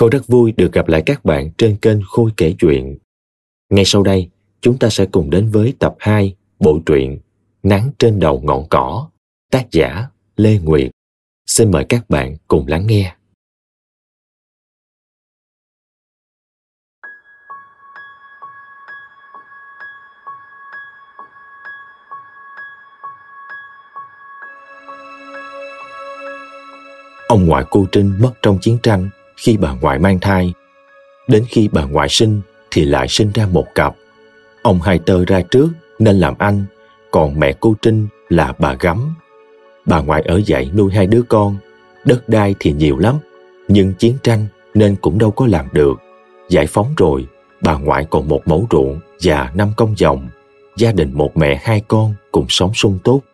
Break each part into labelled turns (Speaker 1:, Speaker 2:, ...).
Speaker 1: Khôi rất vui được gặp lại các bạn trên kênh Khôi kể chuyện. Ngay sau đây, chúng ta sẽ cùng đến với tập 2 bộ truyện Nắng trên đầu ngọn cỏ, tác giả Lê Nguyệt. Xin mời các bạn cùng lắng nghe. Ông ngoại cô Trinh mất trong chiến tranh khi bà ngoại mang thai. Đến khi bà ngoại sinh thì lại sinh ra một cặp. Ông hai tơ ra trước nên làm anh, còn mẹ cô Trinh là bà gấm. Bà ngoại ở dậy nuôi hai đứa con, đất đai thì nhiều lắm, nhưng chiến tranh nên cũng đâu có làm được. Giải phóng rồi, bà ngoại còn một mẫu ruộng và năm công dòng, gia đình một mẹ hai con cùng sống sung túc.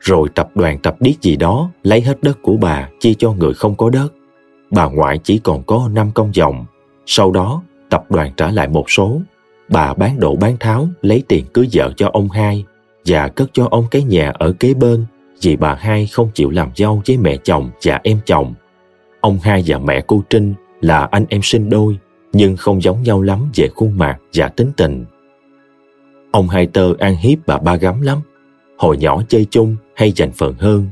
Speaker 1: Rồi tập đoàn tập điếc gì đó lấy hết đất của bà chia cho người không có đất. Bà ngoại chỉ còn có năm công dòng. Sau đó, tập đoàn trả lại một số. Bà bán độ bán tháo lấy tiền cưới vợ cho ông hai và cất cho ông cái nhà ở kế bên vì bà hai không chịu làm dâu với mẹ chồng và em chồng. Ông hai và mẹ cô Trinh là anh em sinh đôi nhưng không giống nhau lắm về khuôn mặt và tính tình. Ông hai tơ ăn hiếp bà ba gấm lắm. Hồi nhỏ chơi chung hay giành phần hơn.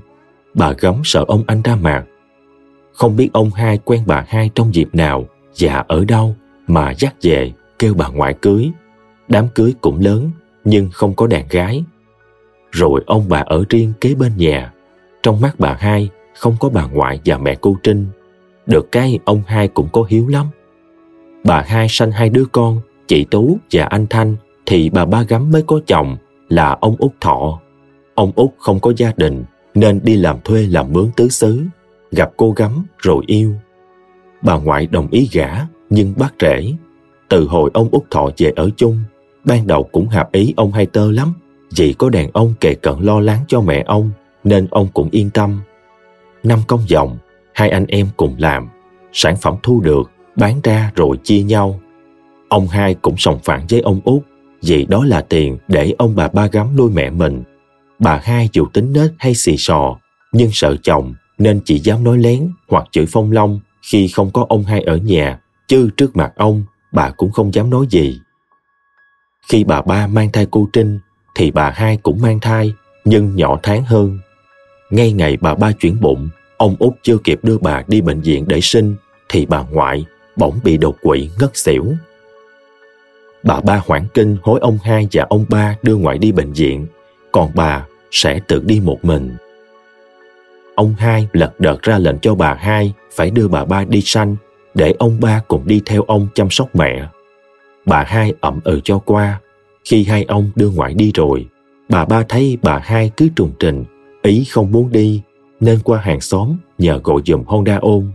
Speaker 1: Bà gấm sợ ông anh ra mặt không biết ông hai quen bà hai trong dịp nào và ở đâu mà dắt về kêu bà ngoại cưới. Đám cưới cũng lớn nhưng không có đàn gái. Rồi ông bà ở riêng kế bên nhà. Trong mắt bà hai không có bà ngoại và mẹ cô Trinh. Được cái ông hai cũng có hiếu lắm. Bà hai sanh hai đứa con, chị Tú và anh Thanh thì bà ba gấm mới có chồng là ông Út Thọ. Ông Út không có gia đình nên đi làm thuê làm mướn tứ xứ gặp cô gấm rồi yêu. Bà ngoại đồng ý gả nhưng bác trễ. Từ hồi ông út thọ về ở chung, ban đầu cũng hợp ý ông hai tơ lắm vì có đàn ông kề cận lo lắng cho mẹ ông nên ông cũng yên tâm. Năm công dòng, hai anh em cùng làm, sản phẩm thu được, bán ra rồi chia nhau. Ông hai cũng sòng phản với ông út vì đó là tiền để ông bà ba gắm nuôi mẹ mình. Bà hai dù tính nết hay xì sò, nhưng sợ chồng nên chỉ dám nói lén hoặc chửi phong long khi không có ông hai ở nhà, chứ trước mặt ông, bà cũng không dám nói gì. Khi bà ba mang thai cô Trinh, thì bà hai cũng mang thai, nhưng nhỏ tháng hơn. Ngay ngày bà ba chuyển bụng, ông út chưa kịp đưa bà đi bệnh viện để sinh, thì bà ngoại bỗng bị đột quỵ ngất xỉu. Bà ba hoảng kinh hối ông hai và ông ba đưa ngoại đi bệnh viện, còn bà sẽ tự đi một mình ông hai lật đật ra lệnh cho bà hai phải đưa bà ba đi sanh để ông ba cùng đi theo ông chăm sóc mẹ. Bà hai ậm ừ cho qua. Khi hai ông đưa ngoại đi rồi, bà ba thấy bà hai cứ trùng trình, ý không muốn đi, nên qua hàng xóm nhờ gọi dùm Honda ôm.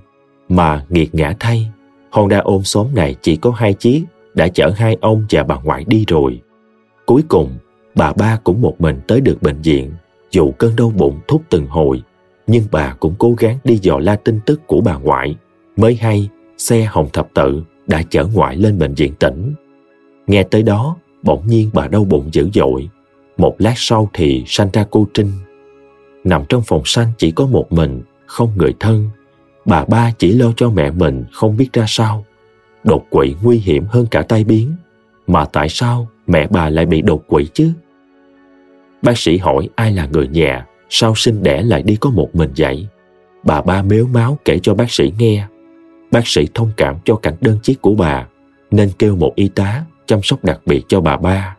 Speaker 1: Mà nghiệt ngã thay, Honda ôm xóm này chỉ có hai chiếc, đã chở hai ông và bà ngoại đi rồi. Cuối cùng, bà ba cũng một mình tới được bệnh viện, dù cơn đau bụng thúc từng hồi nhưng bà cũng cố gắng đi dò la tin tức của bà ngoại. Mới hay, xe Hồng Thập Tự đã chở ngoại lên bệnh viện tỉnh. Nghe tới đó, bỗng nhiên bà đau bụng dữ dội. Một lát sau thì sanh ra cô Trinh. Nằm trong phòng sanh chỉ có một mình, không người thân. Bà ba chỉ lo cho mẹ mình không biết ra sao. Đột quỵ nguy hiểm hơn cả tai biến. Mà tại sao mẹ bà lại bị đột quỵ chứ? Bác sĩ hỏi ai là người nhà sao sinh đẻ lại đi có một mình vậy? Bà ba mếu máu kể cho bác sĩ nghe. Bác sĩ thông cảm cho cảnh đơn chiếc của bà, nên kêu một y tá chăm sóc đặc biệt cho bà ba.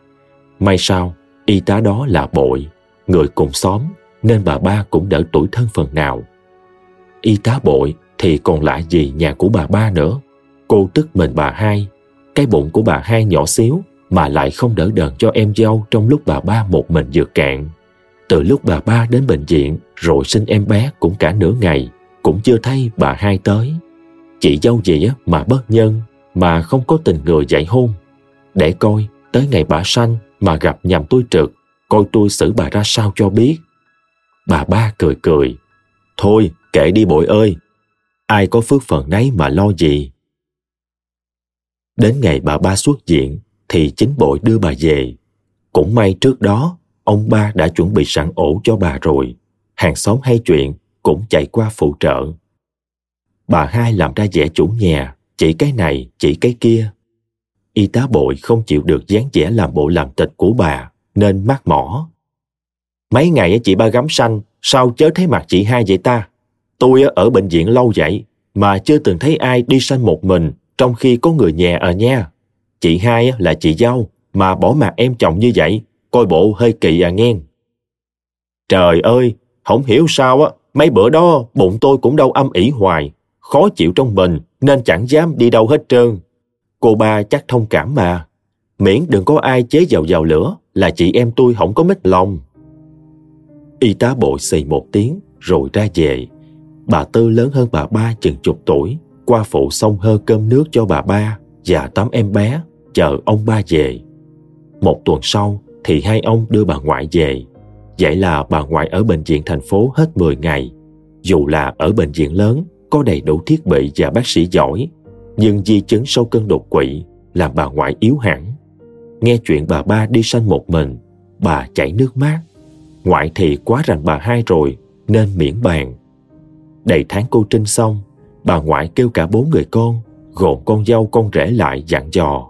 Speaker 1: May sao, y tá đó là bội, người cùng xóm, nên bà ba cũng đỡ tuổi thân phần nào. Y tá bội thì còn lại gì nhà của bà ba nữa. Cô tức mình bà hai, cái bụng của bà hai nhỏ xíu mà lại không đỡ đần cho em dâu trong lúc bà ba một mình vừa cạn. Từ lúc bà ba đến bệnh viện rồi sinh em bé cũng cả nửa ngày, cũng chưa thấy bà hai tới. Chị dâu gì mà bất nhân, mà không có tình người dạy hôn. Để coi, tới ngày bà sanh mà gặp nhầm tôi trực, coi tôi xử bà ra sao cho biết. Bà ba cười cười. Thôi, kệ đi bội ơi, ai có phước phần nấy mà lo gì. Đến ngày bà ba xuất viện thì chính bội đưa bà về. Cũng may trước đó ông ba đã chuẩn bị sẵn ổ cho bà rồi. Hàng xóm hay chuyện cũng chạy qua phụ trợ. bà hai làm ra vẻ chủ nhà, chỉ cái này, chỉ cái kia. Y tá bội không chịu được dáng vẻ làm bộ làm tịch của bà, nên mát mỏ. Mấy ngày chị ba gắm xanh, sao chớ thấy mặt chị hai vậy ta? Tôi ở bệnh viện lâu vậy, mà chưa từng thấy ai đi sanh một mình trong khi có người nhà ở nha. Chị hai là chị dâu, mà bỏ mặt em chồng như vậy, coi bộ hơi kỳ à nghe. Trời ơi, không hiểu sao á, mấy bữa đó bụng tôi cũng đau âm ỉ hoài, khó chịu trong mình nên chẳng dám đi đâu hết trơn. Cô ba chắc thông cảm mà. Miễn đừng có ai chế dầu vào lửa là chị em tôi không có mít lòng. Y tá bội xì một tiếng rồi ra về. Bà Tư lớn hơn bà ba chừng chục tuổi, qua phụ xong hơ cơm nước cho bà ba và tắm em bé, chờ ông ba về. Một tuần sau thì hai ông đưa bà ngoại về. Vậy là bà ngoại ở bệnh viện thành phố hết 10 ngày. Dù là ở bệnh viện lớn, có đầy đủ thiết bị và bác sĩ giỏi, nhưng di chứng sâu cơn đột quỵ làm bà ngoại yếu hẳn. Nghe chuyện bà ba đi sanh một mình, bà chảy nước mắt. Ngoại thì quá rành bà hai rồi, nên miễn bàn. Đầy tháng cô Trinh xong, bà ngoại kêu cả bốn người con, gồm con dâu con rể lại dặn dò.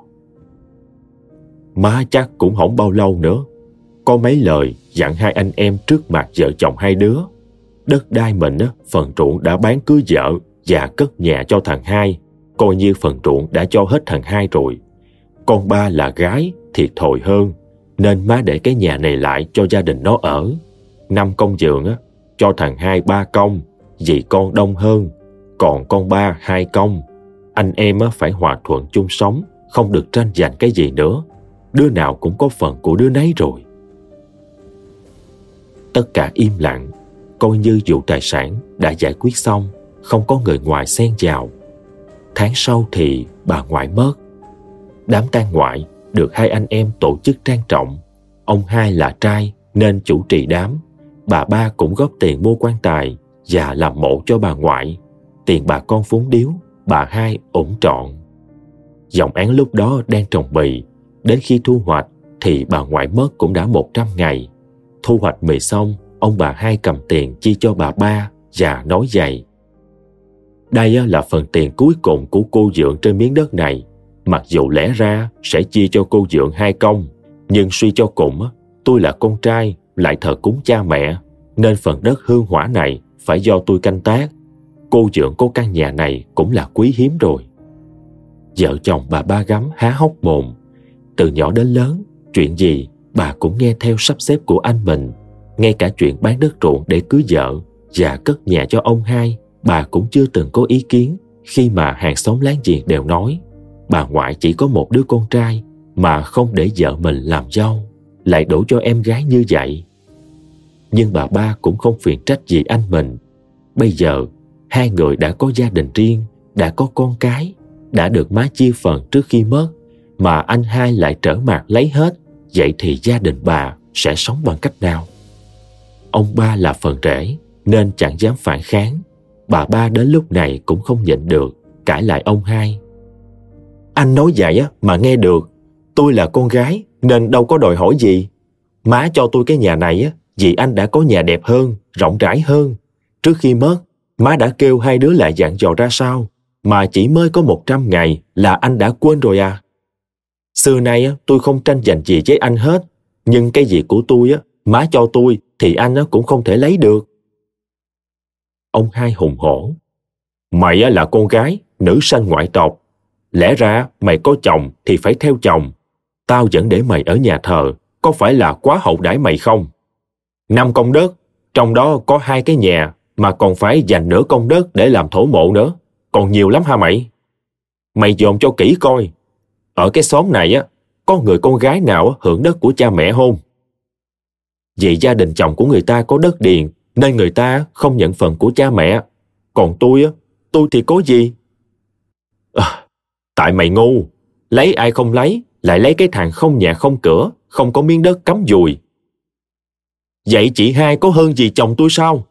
Speaker 1: Má chắc cũng không bao lâu nữa. Có mấy lời dặn hai anh em trước mặt vợ chồng hai đứa. Đất đai mình phần ruộng đã bán cưới vợ và cất nhà cho thằng hai, coi như phần ruộng đã cho hết thằng hai rồi. Con ba là gái, thiệt thòi hơn, nên má để cái nhà này lại cho gia đình nó ở. Năm công giường á, cho thằng hai ba công, vì con đông hơn, còn con ba hai công. Anh em á, phải hòa thuận chung sống, không được tranh giành cái gì nữa. Đứa nào cũng có phần của đứa nấy rồi. Tất cả im lặng, coi như vụ tài sản đã giải quyết xong, không có người ngoài xen vào. Tháng sau thì bà ngoại mất. Đám tang ngoại được hai anh em tổ chức trang trọng. Ông hai là trai nên chủ trì đám. Bà ba cũng góp tiền mua quan tài và làm mộ cho bà ngoại. Tiền bà con phúng điếu, bà hai ổn trọn. Dòng án lúc đó đang trồng bì. Đến khi thu hoạch thì bà ngoại mất cũng đã 100 ngày. Thu hoạch mì xong, ông bà hai cầm tiền chi cho bà ba và nói dày. Đây là phần tiền cuối cùng của cô dượng trên miếng đất này. Mặc dù lẽ ra sẽ chia cho cô dượng hai công, nhưng suy cho cùng, tôi là con trai, lại thờ cúng cha mẹ, nên phần đất hương hỏa này phải do tôi canh tác. Cô dượng có căn nhà này cũng là quý hiếm rồi. Vợ chồng bà ba gắm há hốc mồm. Từ nhỏ đến lớn, chuyện gì bà cũng nghe theo sắp xếp của anh mình. Ngay cả chuyện bán đất ruộng để cưới vợ và cất nhà cho ông hai, bà cũng chưa từng có ý kiến khi mà hàng xóm láng giềng đều nói bà ngoại chỉ có một đứa con trai mà không để vợ mình làm dâu, lại đổ cho em gái như vậy. Nhưng bà ba cũng không phiền trách gì anh mình. Bây giờ, hai người đã có gia đình riêng, đã có con cái, đã được má chia phần trước khi mất, mà anh hai lại trở mặt lấy hết, vậy thì gia đình bà sẽ sống bằng cách nào? Ông ba là phần rể, nên chẳng dám phản kháng. Bà ba đến lúc này cũng không nhịn được, cãi lại ông hai anh nói vậy á mà nghe được. Tôi là con gái nên đâu có đòi hỏi gì. Má cho tôi cái nhà này á vì anh đã có nhà đẹp hơn, rộng rãi hơn. Trước khi mất, má đã kêu hai đứa lại dặn dò ra sao. Mà chỉ mới có một trăm ngày là anh đã quên rồi à. Xưa nay tôi không tranh giành gì với anh hết. Nhưng cái gì của tôi má cho tôi thì anh cũng không thể lấy được. Ông hai hùng hổ. Mày là con gái, nữ sanh ngoại tộc. Lẽ ra mày có chồng thì phải theo chồng. Tao vẫn để mày ở nhà thờ, có phải là quá hậu đãi mày không? Năm công đất, trong đó có hai cái nhà mà còn phải dành nửa công đất để làm thổ mộ nữa. Còn nhiều lắm ha mày? Mày dồn cho kỹ coi. Ở cái xóm này á, có người con gái nào hưởng đất của cha mẹ không? Vì gia đình chồng của người ta có đất điền nên người ta không nhận phần của cha mẹ. Còn tôi á, tôi thì có gì? À, Tại mày ngu, lấy ai không lấy, lại lấy cái thằng không nhà không cửa, không có miếng đất cắm dùi. Vậy chị hai có hơn gì chồng tôi sao?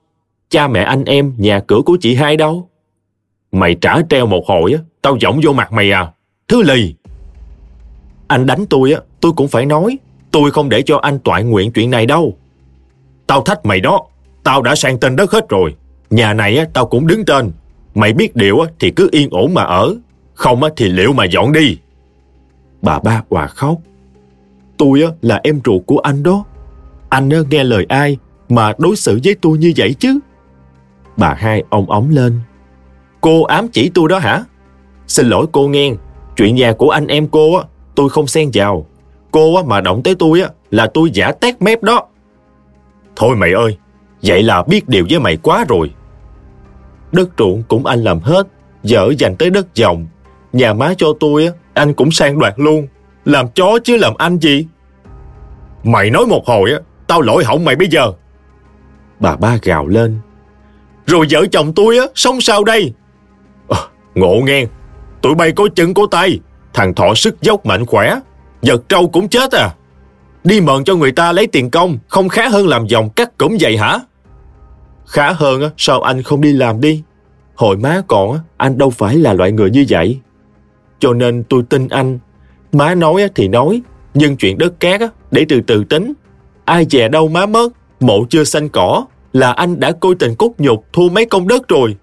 Speaker 1: Cha mẹ anh em, nhà cửa của chị hai đâu? Mày trả treo một hồi á, tao giọng vô mặt mày à. Thứ lì. Anh đánh tôi á, tôi cũng phải nói. Tôi không để cho anh toại nguyện chuyện này đâu. Tao thách mày đó. Tao đã sang tên đất hết rồi. Nhà này á, tao cũng đứng tên. mày biết điều á thì cứ yên ổn mà ở, không á thì liệu mà dọn đi. Bà ba hòa khóc. Tôi á là em ruột của anh đó. Anh nghe lời ai mà đối xử với tôi như vậy chứ? Bà hai ông ống lên. Cô ám chỉ tôi đó hả? Xin lỗi cô nghe, chuyện nhà của anh em cô á, tôi không xen vào. Cô á, mà động tới tôi á, là tôi giả tét mép đó. Thôi mày ơi, vậy là biết điều với mày quá rồi. Đất ruộng cũng anh làm hết, dở dành tới đất dòng. Nhà má cho tôi á, anh cũng sang đoạt luôn. Làm chó chứ làm anh gì? Mày nói một hồi á, tao lỗi hỏng mày bây giờ. Bà ba gào lên. Rồi vợ chồng tôi á, sống sao đây? À, ngộ nghe, tụi bay có chân có tay, thằng thọ sức dốc mạnh khỏe, giật trâu cũng chết à. Đi mượn cho người ta lấy tiền công, không khá hơn làm dòng cắt cổng vậy hả? Khá hơn sao anh không đi làm đi? Hồi má còn anh đâu phải là loại người như vậy. Cho nên tôi tin anh. Má nói thì nói, nhưng chuyện đất cát để từ từ tính. Ai dè đâu má mất, mộ chưa xanh cỏ, là anh đã coi tình cốt nhục thu mấy công đất rồi.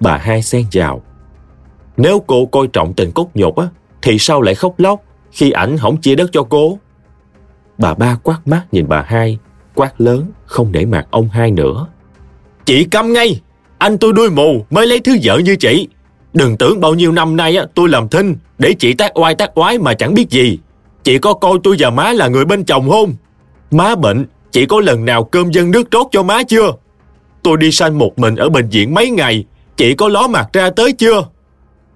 Speaker 1: Bà hai xen vào. Nếu cô coi trọng tình cốt nhục á, thì sao lại khóc lóc khi ảnh không chia đất cho cô? Bà ba quát mắt nhìn bà hai, quát lớn, không để mặt ông hai nữa. Chị câm ngay, anh tôi đuôi mù mới lấy thứ vợ như chị. Đừng tưởng bao nhiêu năm nay á, tôi làm thinh để chị tác oai tác oái mà chẳng biết gì. Chị có coi tôi và má là người bên chồng không? Má bệnh, chị có lần nào cơm dân nước trốt cho má chưa? Tôi đi sanh một mình ở bệnh viện mấy ngày, chị có ló mặt ra tới chưa?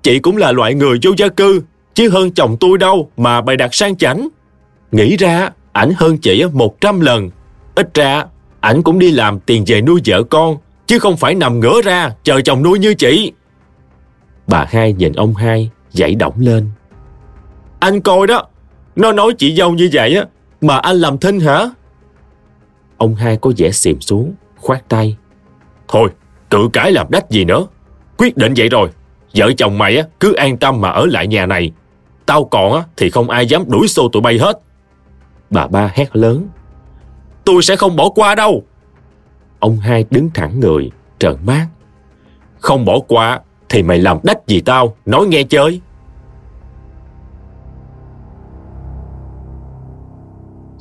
Speaker 1: Chị cũng là loại người vô gia cư, chứ hơn chồng tôi đâu mà bày đặt sang chảnh. Nghĩ ra, ảnh hơn chị một trăm lần. Ít ra, ảnh cũng đi làm tiền về nuôi vợ con, chứ không phải nằm ngửa ra chờ chồng nuôi như chị. Bà hai nhìn ông hai, dậy động lên. Anh coi đó, nó nói chị dâu như vậy á, mà anh làm thinh hả? Ông hai có vẻ xìm xuống, khoát tay. Thôi, cự cãi làm đách gì nữa. Quyết định vậy rồi, vợ chồng mày á, cứ an tâm mà ở lại nhà này. Tao còn á, thì không ai dám đuổi xô tụi bay hết. Bà ba hét lớn. Tôi sẽ không bỏ qua đâu. Ông hai đứng thẳng người, trợn mắt. Không bỏ qua thì mày làm đách gì tao, nói nghe chơi.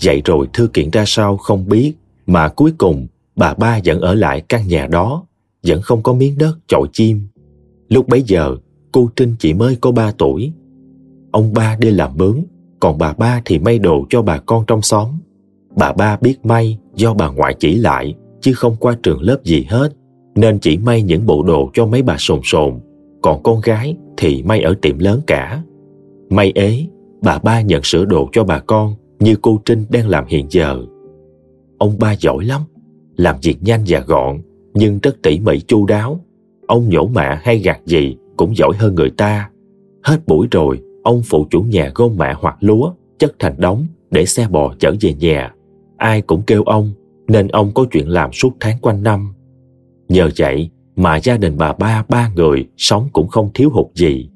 Speaker 1: Vậy rồi thư kiện ra sao không biết, mà cuối cùng bà ba vẫn ở lại căn nhà đó, vẫn không có miếng đất chọi chim. Lúc bấy giờ, cô Trinh chỉ mới có 3 tuổi. Ông ba đi làm bướm, còn bà ba thì may đồ cho bà con trong xóm. Bà ba biết may do bà ngoại chỉ lại, chứ không qua trường lớp gì hết, nên chỉ may những bộ đồ cho mấy bà sồn sồn, còn con gái thì may ở tiệm lớn cả. May ế, bà ba nhận sửa đồ cho bà con như cô Trinh đang làm hiện giờ. Ông ba giỏi lắm, làm việc nhanh và gọn, nhưng rất tỉ mỉ chu đáo. Ông nhổ mạ hay gạt gì cũng giỏi hơn người ta. Hết buổi rồi, ông phụ chủ nhà gom mạ hoặc lúa, chất thành đống để xe bò chở về nhà. Ai cũng kêu ông, nên ông có chuyện làm suốt tháng quanh năm. Nhờ vậy mà gia đình bà ba ba người sống cũng không thiếu hụt gì.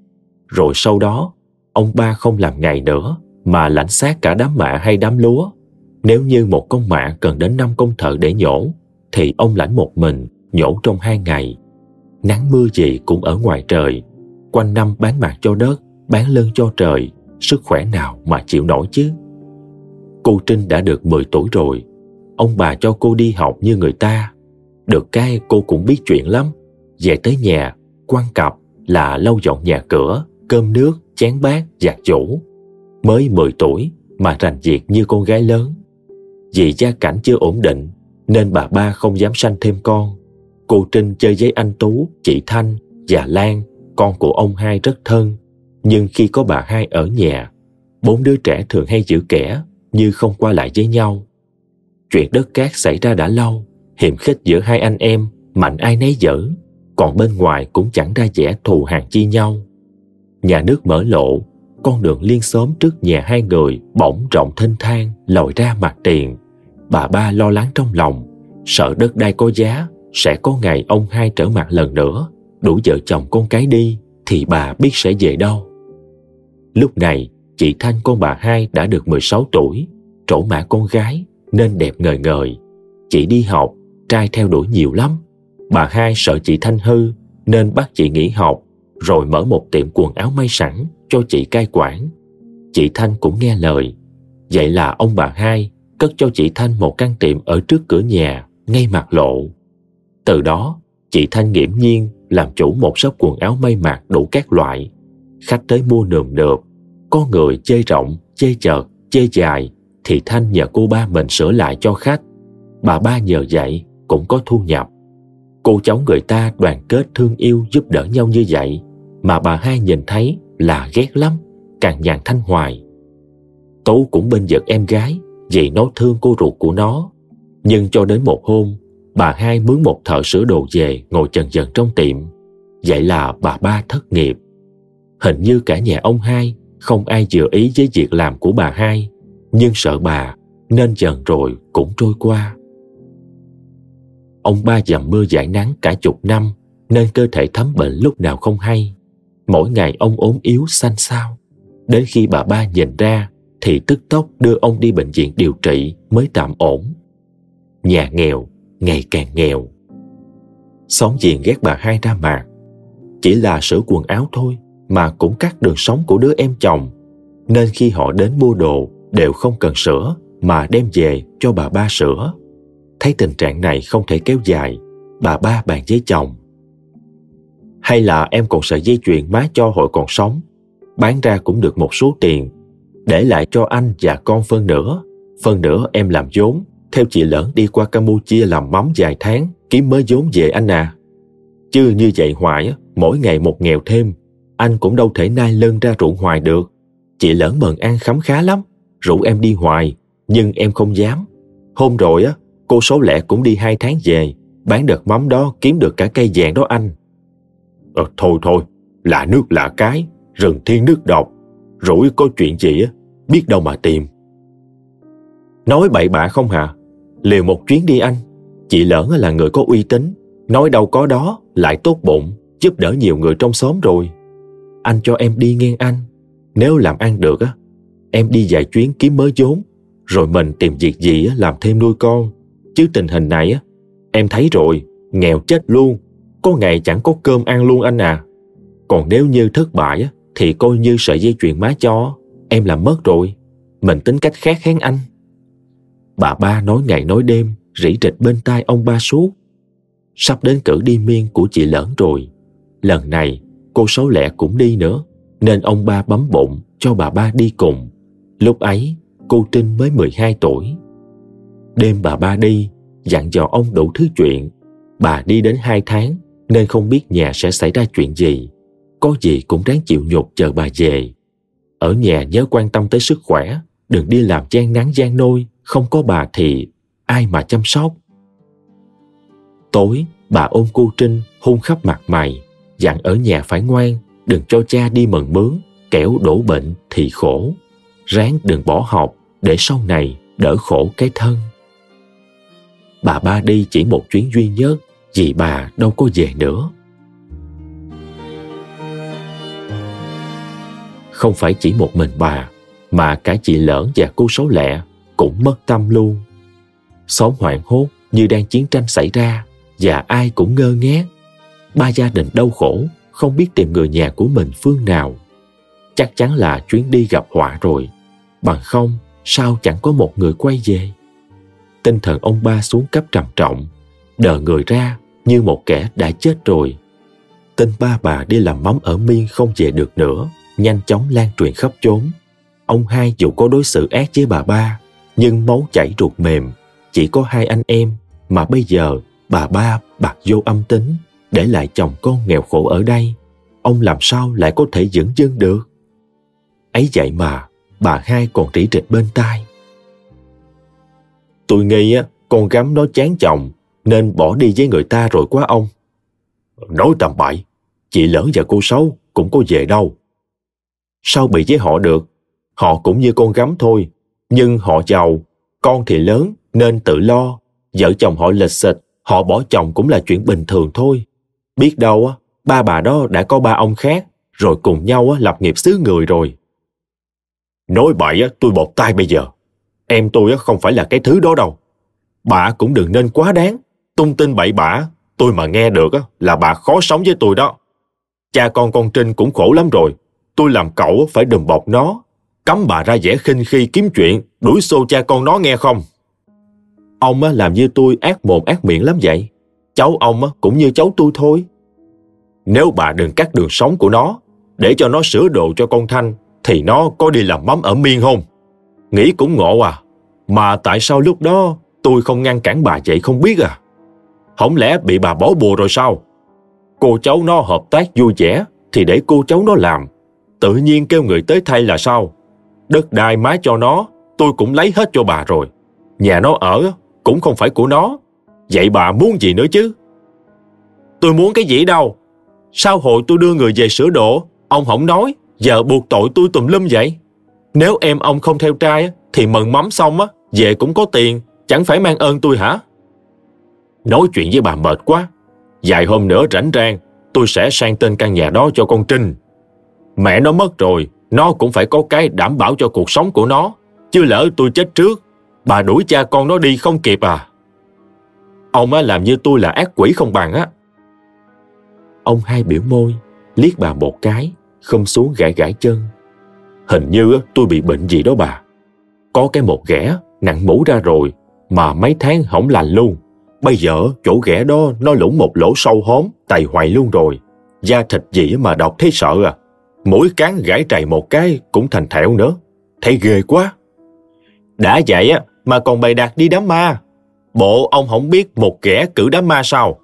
Speaker 1: Rồi sau đó, ông ba không làm ngày nữa mà lãnh xác cả đám mạ hay đám lúa. Nếu như một con mạ cần đến năm công thợ để nhổ, thì ông lãnh một mình, nhổ trong hai ngày. Nắng mưa gì cũng ở ngoài trời, quanh năm bán mặt cho đất, bán lưng cho trời, sức khỏe nào mà chịu nổi chứ. Cô Trinh đã được 10 tuổi rồi, ông bà cho cô đi học như người ta. Được cái cô cũng biết chuyện lắm, về tới nhà, quan cặp là lau dọn nhà cửa, cơm nước, chén bát, giặt giũ. Mới 10 tuổi mà rành việc như con gái lớn. Vì gia cảnh chưa ổn định nên bà ba không dám sanh thêm con. Cô Trinh chơi với anh Tú, chị Thanh và Lan, con của ông hai rất thân. Nhưng khi có bà hai ở nhà, bốn đứa trẻ thường hay giữ kẻ như không qua lại với nhau. Chuyện đất cát xảy ra đã lâu, hiểm khích giữa hai anh em, mạnh ai nấy dở, còn bên ngoài cũng chẳng ra vẻ thù hàng chi nhau. Nhà nước mở lộ, con đường liên xóm trước nhà hai người bỗng rộng thênh thang lòi ra mặt tiền. Bà ba lo lắng trong lòng, sợ đất đai có giá, sẽ có ngày ông hai trở mặt lần nữa, đủ vợ chồng con cái đi, thì bà biết sẽ về đâu. Lúc này, chị Thanh con bà hai đã được 16 tuổi, trổ mã con gái nên đẹp ngời ngời. Chị đi học, trai theo đuổi nhiều lắm. Bà hai sợ chị Thanh hư nên bắt chị nghỉ học rồi mở một tiệm quần áo may sẵn cho chị cai quản. Chị Thanh cũng nghe lời. Vậy là ông bà hai cất cho chị Thanh một căn tiệm ở trước cửa nhà, ngay mặt lộ. Từ đó, chị Thanh nghiễm nhiên làm chủ một shop quần áo may mặc đủ các loại. Khách tới mua nườm nượp, có người chê rộng, chê chợt, chê dài, thì Thanh nhờ cô ba mình sửa lại cho khách. Bà ba nhờ vậy cũng có thu nhập. Cô cháu người ta đoàn kết thương yêu giúp đỡ nhau như vậy mà bà hai nhìn thấy là ghét lắm, càng nhàn Thanh hoài. Tú cũng bên giật em gái vì nó thương cô ruột của nó. Nhưng cho đến một hôm, bà hai mướn một thợ sửa đồ về ngồi chần chần trong tiệm. Vậy là bà ba thất nghiệp. Hình như cả nhà ông hai không ai dự ý với việc làm của bà hai, nhưng sợ bà nên dần rồi cũng trôi qua. Ông ba dầm mưa giải nắng cả chục năm nên cơ thể thấm bệnh lúc nào không hay. Mỗi ngày ông ốm yếu xanh xao. Đến khi bà ba nhìn ra thì tức tốc đưa ông đi bệnh viện điều trị mới tạm ổn. Nhà nghèo, ngày càng nghèo. Xóm diện ghét bà hai ra mặt. Chỉ là sửa quần áo thôi mà cũng cắt đường sống của đứa em chồng. Nên khi họ đến mua đồ đều không cần sửa mà đem về cho bà ba sửa. Thấy tình trạng này không thể kéo dài, bà ba bàn với chồng. Hay là em còn sợi dây chuyền má cho hội còn sống, bán ra cũng được một số tiền để lại cho anh và con phân nửa. Phân nửa em làm vốn, theo chị lỡ đi qua Campuchia làm mắm vài tháng, kiếm mới vốn về anh à. Chứ như vậy hoài, mỗi ngày một nghèo thêm, anh cũng đâu thể nai lân ra ruộng hoài được. Chị lỡ mần ăn khám khá lắm, rủ em đi hoài, nhưng em không dám. Hôm rồi á, cô số lẻ cũng đi hai tháng về, bán được mắm đó kiếm được cả cây vàng đó anh. Ờ, thôi thôi, lạ nước lạ cái, rừng thiên nước độc, rủi có chuyện gì á, biết đâu mà tìm. Nói bậy bạ không hả? Liều một chuyến đi anh. Chị lỡ là người có uy tín, nói đâu có đó, lại tốt bụng, giúp đỡ nhiều người trong xóm rồi. Anh cho em đi nghe anh. Nếu làm ăn được á, em đi vài chuyến kiếm mới vốn, rồi mình tìm việc gì á, làm thêm nuôi con. Chứ tình hình này á, em thấy rồi, nghèo chết luôn, có ngày chẳng có cơm ăn luôn anh à. Còn nếu như thất bại á, thì coi như sợi dây chuyền má cho em làm mất rồi mình tính cách khác hén anh bà ba nói ngày nói đêm rỉ rịch bên tai ông ba suốt. Sắp đến cử đi miên của chị lỡn rồi. Lần này cô số lẻ cũng đi nữa nên ông ba bấm bụng cho bà ba đi cùng. Lúc ấy cô trinh mới 12 tuổi. Đêm bà ba đi dặn dò ông đủ thứ chuyện. Bà đi đến hai tháng nên không biết nhà sẽ xảy ra chuyện gì. Có gì cũng ráng chịu nhục chờ bà về. Ở nhà nhớ quan tâm tới sức khỏe, đừng đi làm gian nắng gian nôi, không có bà thì ai mà chăm sóc. Tối, bà ôm cô Trinh hôn khắp mặt mày, dặn ở nhà phải ngoan, đừng cho cha đi mần mướn, kẻo đổ bệnh thì khổ. Ráng đừng bỏ học để sau này đỡ khổ cái thân. Bà ba đi chỉ một chuyến duy nhất vì bà đâu có về nữa. không phải chỉ một mình bà mà cả chị lỡn và cô số lẹ cũng mất tâm luôn. Xóm hoảng hốt như đang chiến tranh xảy ra và ai cũng ngơ ngác ba gia đình đau khổ, không biết tìm người nhà của mình phương nào. Chắc chắn là chuyến đi gặp họa rồi. Bằng không, sao chẳng có một người quay về? Tinh thần ông ba xuống cấp trầm trọng, đờ người ra như một kẻ đã chết rồi. Tin ba bà đi làm mắm ở miên không về được nữa, nhanh chóng lan truyền khắp chốn. Ông hai dù có đối xử ác với bà ba, nhưng máu chảy ruột mềm, chỉ có hai anh em mà bây giờ bà ba bạc vô âm tính, để lại chồng con nghèo khổ ở đây. Ông làm sao lại có thể dẫn dưng được? Ấy vậy mà, bà hai còn rỉ rịch bên tai. Tôi nghĩ á, con gắm nó chán chồng, nên bỏ đi với người ta rồi quá ông. Nói tầm bậy, chị lớn và cô xấu cũng có về đâu. Sao bị với họ được? Họ cũng như con gắm thôi, nhưng họ giàu, con thì lớn nên tự lo. Vợ chồng họ lệch xịch, họ bỏ chồng cũng là chuyện bình thường thôi. Biết đâu ba bà đó đã có ba ông khác, rồi cùng nhau lập nghiệp xứ người rồi. Nói bậy tôi bột tay bây giờ. Em tôi không phải là cái thứ đó đâu. Bà cũng đừng nên quá đáng, tung tin bậy bạ, tôi mà nghe được là bà khó sống với tôi đó. Cha con con Trinh cũng khổ lắm rồi. Tôi làm cậu phải đùm bọc nó, cấm bà ra vẻ khinh khi kiếm chuyện, đuổi xô cha con nó nghe không? Ông á làm như tôi ác mồm ác miệng lắm vậy. Cháu ông á cũng như cháu tôi thôi. Nếu bà đừng cắt đường sống của nó, để cho nó sửa đồ cho con Thanh, thì nó có đi làm mắm ở miên không? Nghĩ cũng ngộ à. Mà tại sao lúc đó tôi không ngăn cản bà vậy không biết à? Không lẽ bị bà bỏ bùa rồi sao? Cô cháu nó hợp tác vui vẻ thì để cô cháu nó làm. Tự nhiên kêu người tới thay là sao? Đất đai má cho nó, tôi cũng lấy hết cho bà rồi. Nhà nó ở cũng không phải của nó. Vậy bà muốn gì nữa chứ? Tôi muốn cái gì đâu. Sao hội tôi đưa người về sửa đổ, ông không nói, giờ buộc tội tôi tùm lum vậy? Nếu em ông không theo trai thì mần mắm xong á, về cũng có tiền, chẳng phải mang ơn tôi hả? Nói chuyện với bà mệt quá. Vài hôm nữa rảnh rang, tôi sẽ sang tên căn nhà đó cho con Trinh. Mẹ nó mất rồi, nó cũng phải có cái đảm bảo cho cuộc sống của nó. Chứ lỡ tôi chết trước, bà đuổi cha con nó đi không kịp à. Ông á làm như tôi là ác quỷ không bằng á. Ông hai biểu môi, liếc bà một cái, không xuống gãi gãi chân. Hình như tôi bị bệnh gì đó bà. Có cái một ghẻ, nặng mũ ra rồi, mà mấy tháng không lành luôn. Bây giờ chỗ ghẻ đó nó lũng một lỗ sâu hóm, tày hoài luôn rồi. Da thịt gì mà đọc thấy sợ à mỗi cán gãi trầy một cái cũng thành thẹo nữa. Thấy ghê quá. Đã vậy á, mà còn bày đặt đi đám ma. Bộ ông không biết một kẻ cử đám ma sao?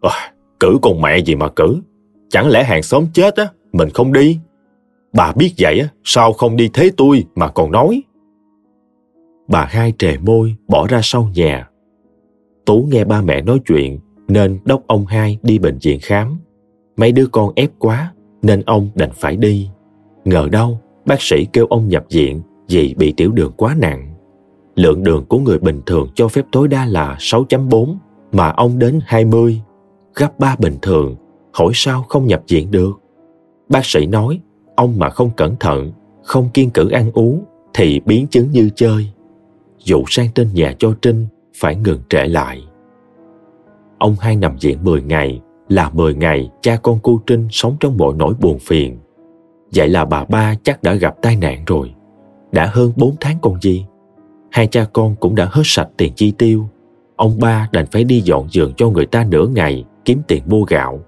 Speaker 1: À, cử con mẹ gì mà cử. Chẳng lẽ hàng xóm chết á, mình không đi? Bà biết vậy á, sao không đi thế tôi mà còn nói? Bà hai trề môi bỏ ra sau nhà. Tú nghe ba mẹ nói chuyện nên đốc ông hai đi bệnh viện khám. Mấy đứa con ép quá nên ông đành phải đi. Ngờ đâu bác sĩ kêu ông nhập viện vì bị tiểu đường quá nặng. Lượng đường của người bình thường cho phép tối đa là 6.4 mà ông đến 20, gấp 3 bình thường, hỏi sao không nhập viện được. Bác sĩ nói, ông mà không cẩn thận, không kiên cử ăn uống thì biến chứng như chơi. Dụ sang tên nhà cho Trinh phải ngừng trệ lại. Ông hai nằm viện 10 ngày là 10 ngày cha con cô Trinh sống trong mọi nỗi buồn phiền. Vậy là bà ba chắc đã gặp tai nạn rồi. Đã hơn 4 tháng còn gì. Hai cha con cũng đã hết sạch tiền chi tiêu. Ông ba đành phải đi dọn giường cho người ta nửa ngày kiếm tiền mua gạo.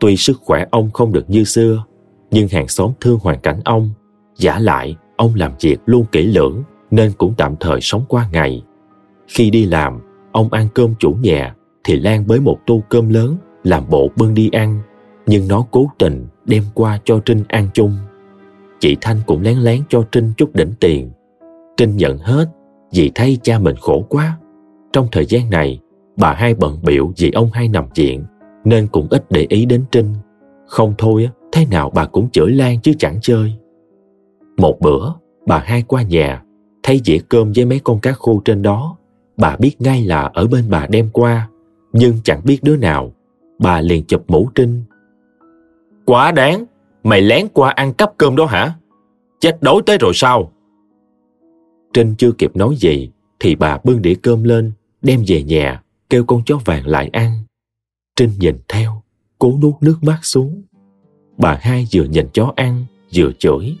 Speaker 1: Tuy sức khỏe ông không được như xưa, nhưng hàng xóm thương hoàn cảnh ông. Giả lại, ông làm việc luôn kỹ lưỡng nên cũng tạm thời sống qua ngày. Khi đi làm, ông ăn cơm chủ nhà thì Lan bới một tô cơm lớn làm bộ bưng đi ăn nhưng nó cố tình đem qua cho Trinh ăn chung. Chị Thanh cũng lén lén cho Trinh chút đỉnh tiền. Trinh nhận hết vì thấy cha mình khổ quá. Trong thời gian này, bà hai bận biểu vì ông hai nằm viện nên cũng ít để ý đến Trinh. Không thôi, thế nào bà cũng chửi Lan chứ chẳng chơi. Một bữa, bà hai qua nhà, thấy dĩa cơm với mấy con cá khô trên đó. Bà biết ngay là ở bên bà đem qua, nhưng chẳng biết đứa nào bà liền chụp mũ Trinh. Quá đáng, mày lén qua ăn cắp cơm đó hả? Chết đói tới rồi sao? Trinh chưa kịp nói gì, thì bà bưng đĩa cơm lên, đem về nhà, kêu con chó vàng lại ăn. Trinh nhìn theo, cố nuốt nước mắt xuống. Bà hai vừa nhìn chó ăn, vừa chửi.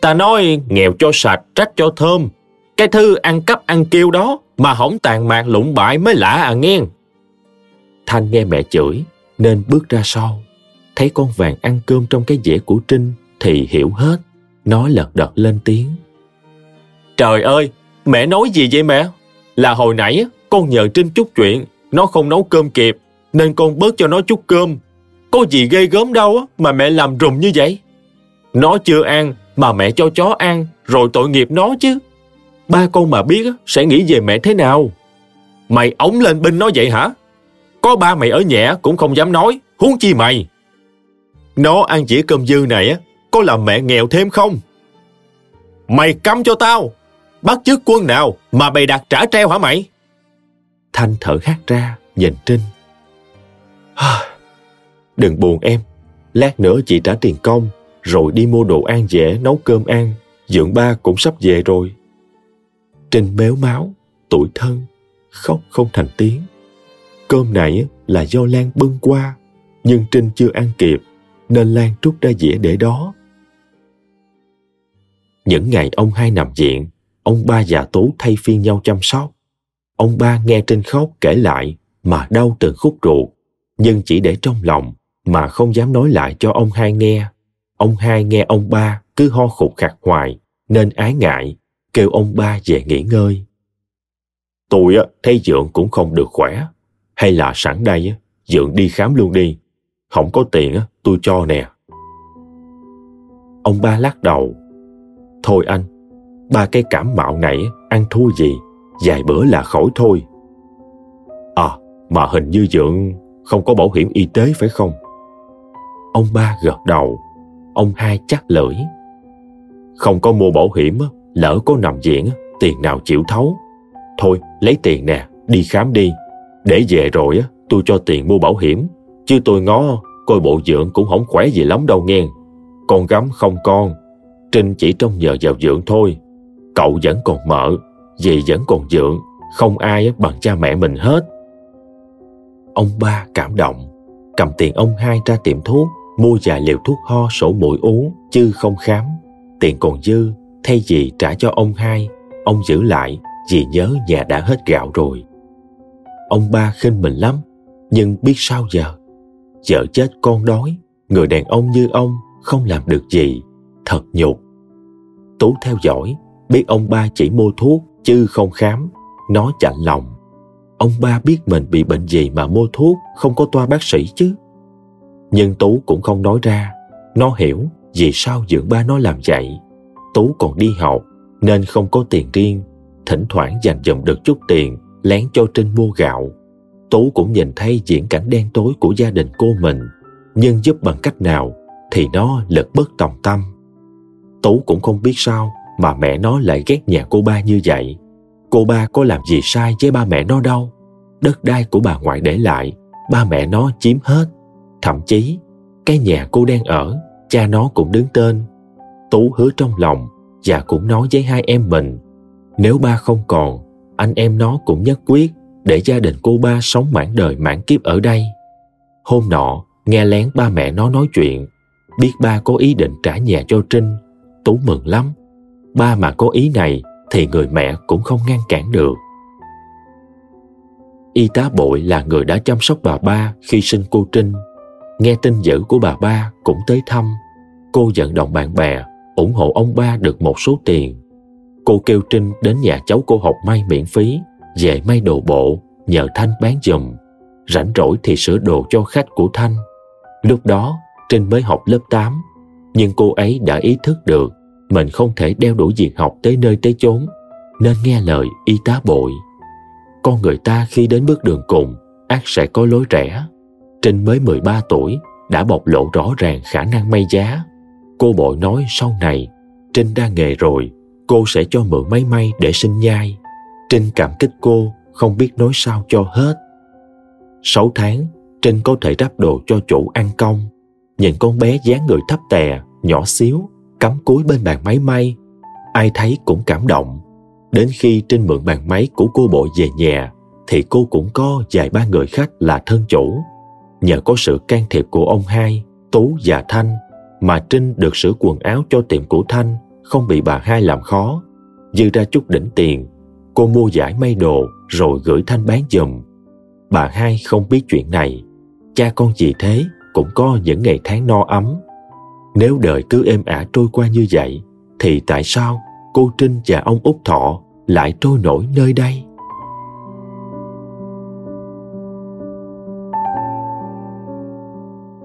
Speaker 1: Ta nói nghèo cho sạch, trách cho thơm. Cái thư ăn cắp ăn kêu đó mà hỏng tàn mạc lụng bại mới lạ à nghe. Thanh nghe mẹ chửi nên bước ra sau. Thấy con vàng ăn cơm trong cái dĩa của Trinh thì hiểu hết. Nó lật đật lên tiếng. Trời ơi, mẹ nói gì vậy mẹ? Là hồi nãy con nhờ Trinh chút chuyện, nó không nấu cơm kịp, nên con bớt cho nó chút cơm. Có gì ghê gớm đâu mà mẹ làm rùm như vậy? Nó chưa ăn mà mẹ cho chó ăn, rồi tội nghiệp nó chứ. Ba con mà biết sẽ nghĩ về mẹ thế nào? Mày ống lên binh nó vậy hả? Có ba mày ở nhẹ cũng không dám nói, huống chi mày. Nó ăn dĩa cơm dư này á, có làm mẹ nghèo thêm không? Mày cắm cho tao! Bắt chước quân nào mà bày đặt trả treo hả mày? Thanh thở hát ra, nhìn Trinh. Đừng buồn em, lát nữa chị trả tiền công, rồi đi mua đồ ăn dễ nấu cơm ăn, dưỡng ba cũng sắp về rồi. Trinh méo máu, tuổi thân, khóc không thành tiếng. Cơm nãy là do Lan bưng qua, nhưng Trinh chưa ăn kịp, nên Lan trút ra dĩa để đó. Những ngày ông hai nằm viện, ông ba và Tú thay phiên nhau chăm sóc. Ông ba nghe Trinh khóc kể lại mà đau từng khúc ruột, nhưng chỉ để trong lòng mà không dám nói lại cho ông hai nghe. Ông hai nghe ông ba cứ ho khục khạc hoài, nên ái ngại, kêu ông ba về nghỉ ngơi. Tôi thấy Dượng cũng không được khỏe, hay là sẵn đây Dượng đi khám luôn đi, không có tiền tôi cho nè. Ông ba lắc đầu. Thôi anh, ba cái cảm mạo này ăn thua gì, vài bữa là khỏi thôi. À, mà hình như Dượng không có bảo hiểm y tế phải không? Ông ba gật đầu, ông hai chắc lưỡi. Không có mua bảo hiểm, lỡ có nằm viện, tiền nào chịu thấu. Thôi, lấy tiền nè, đi khám đi. Để về rồi, tôi cho tiền mua bảo hiểm. Chứ tôi ngó, coi bộ dưỡng cũng không khỏe gì lắm đâu nghe. Con gắm không con, Trinh chỉ trông nhờ vào dưỡng thôi. Cậu vẫn còn mợ, dì vẫn còn dưỡng, không ai bằng cha mẹ mình hết. Ông ba cảm động, cầm tiền ông hai ra tiệm thuốc, mua vài liều thuốc ho sổ mũi uống, chứ không khám. Tiền còn dư, thay vì trả cho ông hai, ông giữ lại vì nhớ nhà đã hết gạo rồi. Ông ba khinh mình lắm, nhưng biết sao giờ? Vợ chết con đói, người đàn ông như ông không làm được gì, thật nhục. Tú theo dõi, biết ông ba chỉ mua thuốc chứ không khám, nó chạnh lòng. Ông ba biết mình bị bệnh gì mà mua thuốc không có toa bác sĩ chứ. Nhưng Tú cũng không nói ra, nó hiểu vì sao dưỡng ba nó làm vậy. Tú còn đi học nên không có tiền riêng, thỉnh thoảng dành dụm được chút tiền lén cho Trinh mua gạo. Tú cũng nhìn thấy diễn cảnh đen tối của gia đình cô mình, nhưng giúp bằng cách nào thì nó lật bất tòng tâm. Tú cũng không biết sao mà mẹ nó lại ghét nhà cô ba như vậy. Cô ba có làm gì sai với ba mẹ nó đâu. Đất đai của bà ngoại để lại, ba mẹ nó chiếm hết. Thậm chí, cái nhà cô đang ở, cha nó cũng đứng tên. Tú hứa trong lòng và cũng nói với hai em mình. Nếu ba không còn, anh em nó cũng nhất quyết để gia đình cô ba sống mãn đời mãn kiếp ở đây. Hôm nọ, nghe lén ba mẹ nó nói chuyện, biết ba có ý định trả nhà cho Trinh, Tú mừng lắm. Ba mà có ý này thì người mẹ cũng không ngăn cản được. Y tá bội là người đã chăm sóc bà ba khi sinh cô Trinh. Nghe tin dữ của bà ba cũng tới thăm. Cô vận động bạn bè, ủng hộ ông ba được một số tiền. Cô kêu Trinh đến nhà cháu cô học may miễn phí, về may đồ bộ, nhờ Thanh bán giùm. Rảnh rỗi thì sửa đồ cho khách của Thanh. Lúc đó, Trinh mới học lớp 8, nhưng cô ấy đã ý thức được mình không thể đeo đuổi việc học tới nơi tới chốn, nên nghe lời y tá bội. Con người ta khi đến bước đường cùng, ác sẽ có lối rẽ. Trinh mới 13 tuổi, đã bộc lộ rõ ràng khả năng may giá. Cô bội nói sau này, Trinh ra nghề rồi, cô sẽ cho mượn máy may để sinh nhai. Trinh cảm kích cô, không biết nói sao cho hết. Sáu tháng, Trinh có thể đắp đồ cho chủ ăn công. Nhìn con bé dáng người thấp tè, nhỏ xíu, cắm cúi bên bàn máy may. Ai thấy cũng cảm động. Đến khi Trinh mượn bàn máy của cô bội về nhà, thì cô cũng có vài ba người khách là thân chủ. Nhờ có sự can thiệp của ông hai, Tú và Thanh, mà Trinh được sửa quần áo cho tiệm của Thanh, không bị bà hai làm khó. Dư ra chút đỉnh tiền, cô mua giải may đồ rồi gửi Thanh bán giùm. Bà hai không biết chuyện này. Cha con gì thế cũng có những ngày tháng no ấm nếu đời cứ êm ả trôi qua như vậy, thì tại sao cô Trinh và ông Út Thọ lại trôi nổi nơi đây?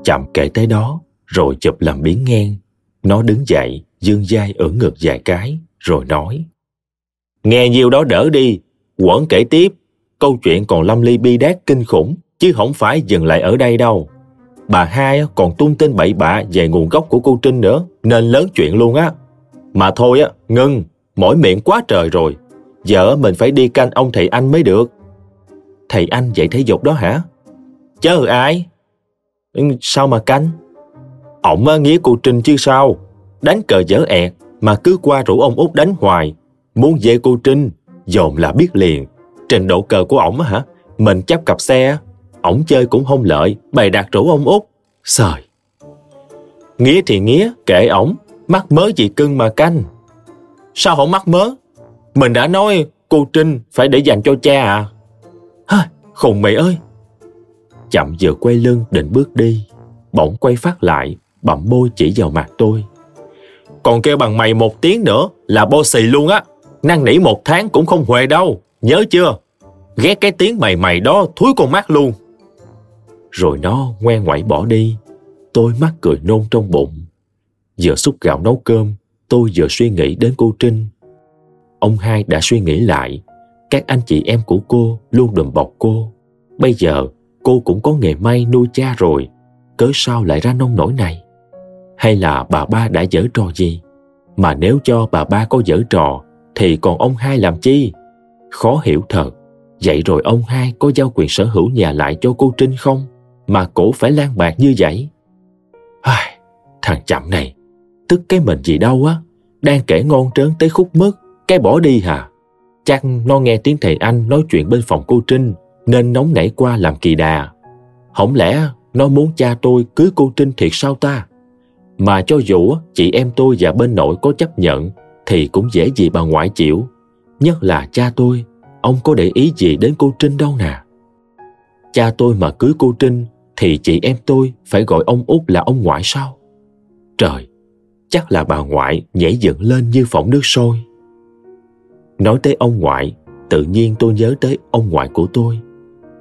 Speaker 1: Chậm kể tới đó, rồi chụp làm biến ngang. Nó đứng dậy, dương dai ở ngực vài cái, rồi nói. Nghe nhiều đó đỡ đi, quẩn kể tiếp. Câu chuyện còn lâm ly bi đát kinh khủng, chứ không phải dừng lại ở đây đâu bà hai còn tung tin bậy bạ về nguồn gốc của cô Trinh nữa, nên lớn chuyện luôn á. Mà thôi á, ngưng, mỏi miệng quá trời rồi. Giờ mình phải đi canh ông thầy anh mới được. Thầy anh dạy thể dục đó hả? Chớ ai? Ừ, sao mà canh? Ổng nghĩa cô Trinh chứ sao? Đánh cờ dở ẹt mà cứ qua rủ ông út đánh hoài. Muốn về cô Trinh, dồn là biết liền. Trình độ cờ của ổng hả? Mình chấp cặp xe, ổng chơi cũng không lợi, bày đặt rủ ông út. Sời. Nghĩa thì nghĩa, kệ ổng, mắc mớ gì cưng mà canh. Sao không mắc mớ? Mình đã nói cô Trinh phải để dành cho cha à? Hơ, khùng mày ơi! Chậm vừa quay lưng định bước đi, bỗng quay phát lại, bậm môi chỉ vào mặt tôi. Còn kêu bằng mày một tiếng nữa là bo xì luôn á. Năng nỉ một tháng cũng không huề đâu, nhớ chưa? Ghét cái tiếng mày mày đó thúi con mắt luôn. Rồi nó ngoe ngoẩy bỏ đi. Tôi mắc cười nôn trong bụng. giờ xúc gạo nấu cơm, tôi vừa suy nghĩ đến cô Trinh. Ông hai đã suy nghĩ lại. Các anh chị em của cô luôn đùm bọc cô. Bây giờ cô cũng có nghề may nuôi cha rồi. Cớ sao lại ra nông nổi này? Hay là bà ba đã dở trò gì? Mà nếu cho bà ba có dở trò thì còn ông hai làm chi? Khó hiểu thật. Vậy rồi ông hai có giao quyền sở hữu nhà lại cho cô Trinh không? Mà cổ phải lan bạc như vậy? Ai, thằng chậm này, tức cái mình gì đâu á. Đang kể ngon trớn tới khúc mất, cái bỏ đi hả? Chắc nó nghe tiếng thầy anh nói chuyện bên phòng cô Trinh nên nóng nảy qua làm kỳ đà. Không lẽ nó muốn cha tôi cưới cô Trinh thiệt sao ta? Mà cho dù chị em tôi và bên nội có chấp nhận thì cũng dễ gì bà ngoại chịu. Nhất là cha tôi, ông có để ý gì đến cô Trinh đâu nè. Cha tôi mà cưới cô Trinh thì chị em tôi phải gọi ông út là ông ngoại sao? Trời, chắc là bà ngoại nhảy dựng lên như phỏng nước sôi. Nói tới ông ngoại, tự nhiên tôi nhớ tới ông ngoại của tôi.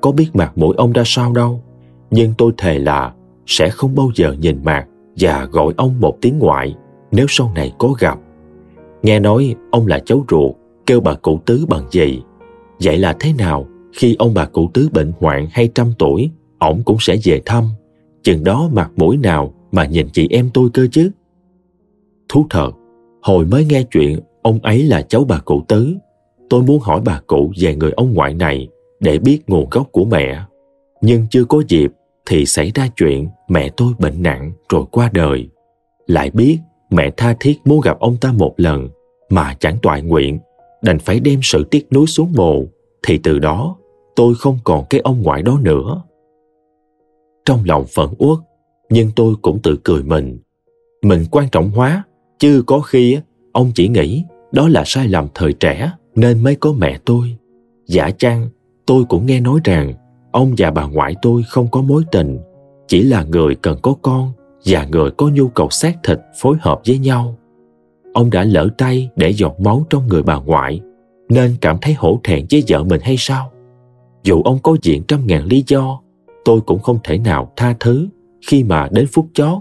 Speaker 1: Có biết mặt mũi ông ra sao đâu, nhưng tôi thề là sẽ không bao giờ nhìn mặt và gọi ông một tiếng ngoại nếu sau này có gặp. Nghe nói ông là cháu ruột, kêu bà cụ tứ bằng gì. Vậy là thế nào khi ông bà cụ tứ bệnh hoạn hay trăm tuổi, ổng cũng sẽ về thăm. Chừng đó mặt mũi nào mà nhìn chị em tôi cơ chứ. Thú thật, hồi mới nghe chuyện ông ấy là cháu bà cụ tứ, tôi muốn hỏi bà cụ về người ông ngoại này để biết nguồn gốc của mẹ. Nhưng chưa có dịp thì xảy ra chuyện mẹ tôi bệnh nặng rồi qua đời. Lại biết mẹ tha thiết muốn gặp ông ta một lần mà chẳng toại nguyện, đành phải đem sự tiếc nuối xuống mồ, thì từ đó tôi không còn cái ông ngoại đó nữa. Trong lòng phẫn uất, nhưng tôi cũng tự cười mình. Mình quan trọng hóa, chứ có khi ông chỉ nghĩ đó là sai lầm thời trẻ nên mới có mẹ tôi. Giả chăng, tôi cũng nghe nói rằng ông và bà ngoại tôi không có mối tình, chỉ là người cần có con và người có nhu cầu xác thịt phối hợp với nhau. Ông đã lỡ tay để giọt máu trong người bà ngoại, nên cảm thấy hổ thẹn với vợ mình hay sao? Dù ông có diện trăm ngàn lý do, tôi cũng không thể nào tha thứ khi mà đến phút chót,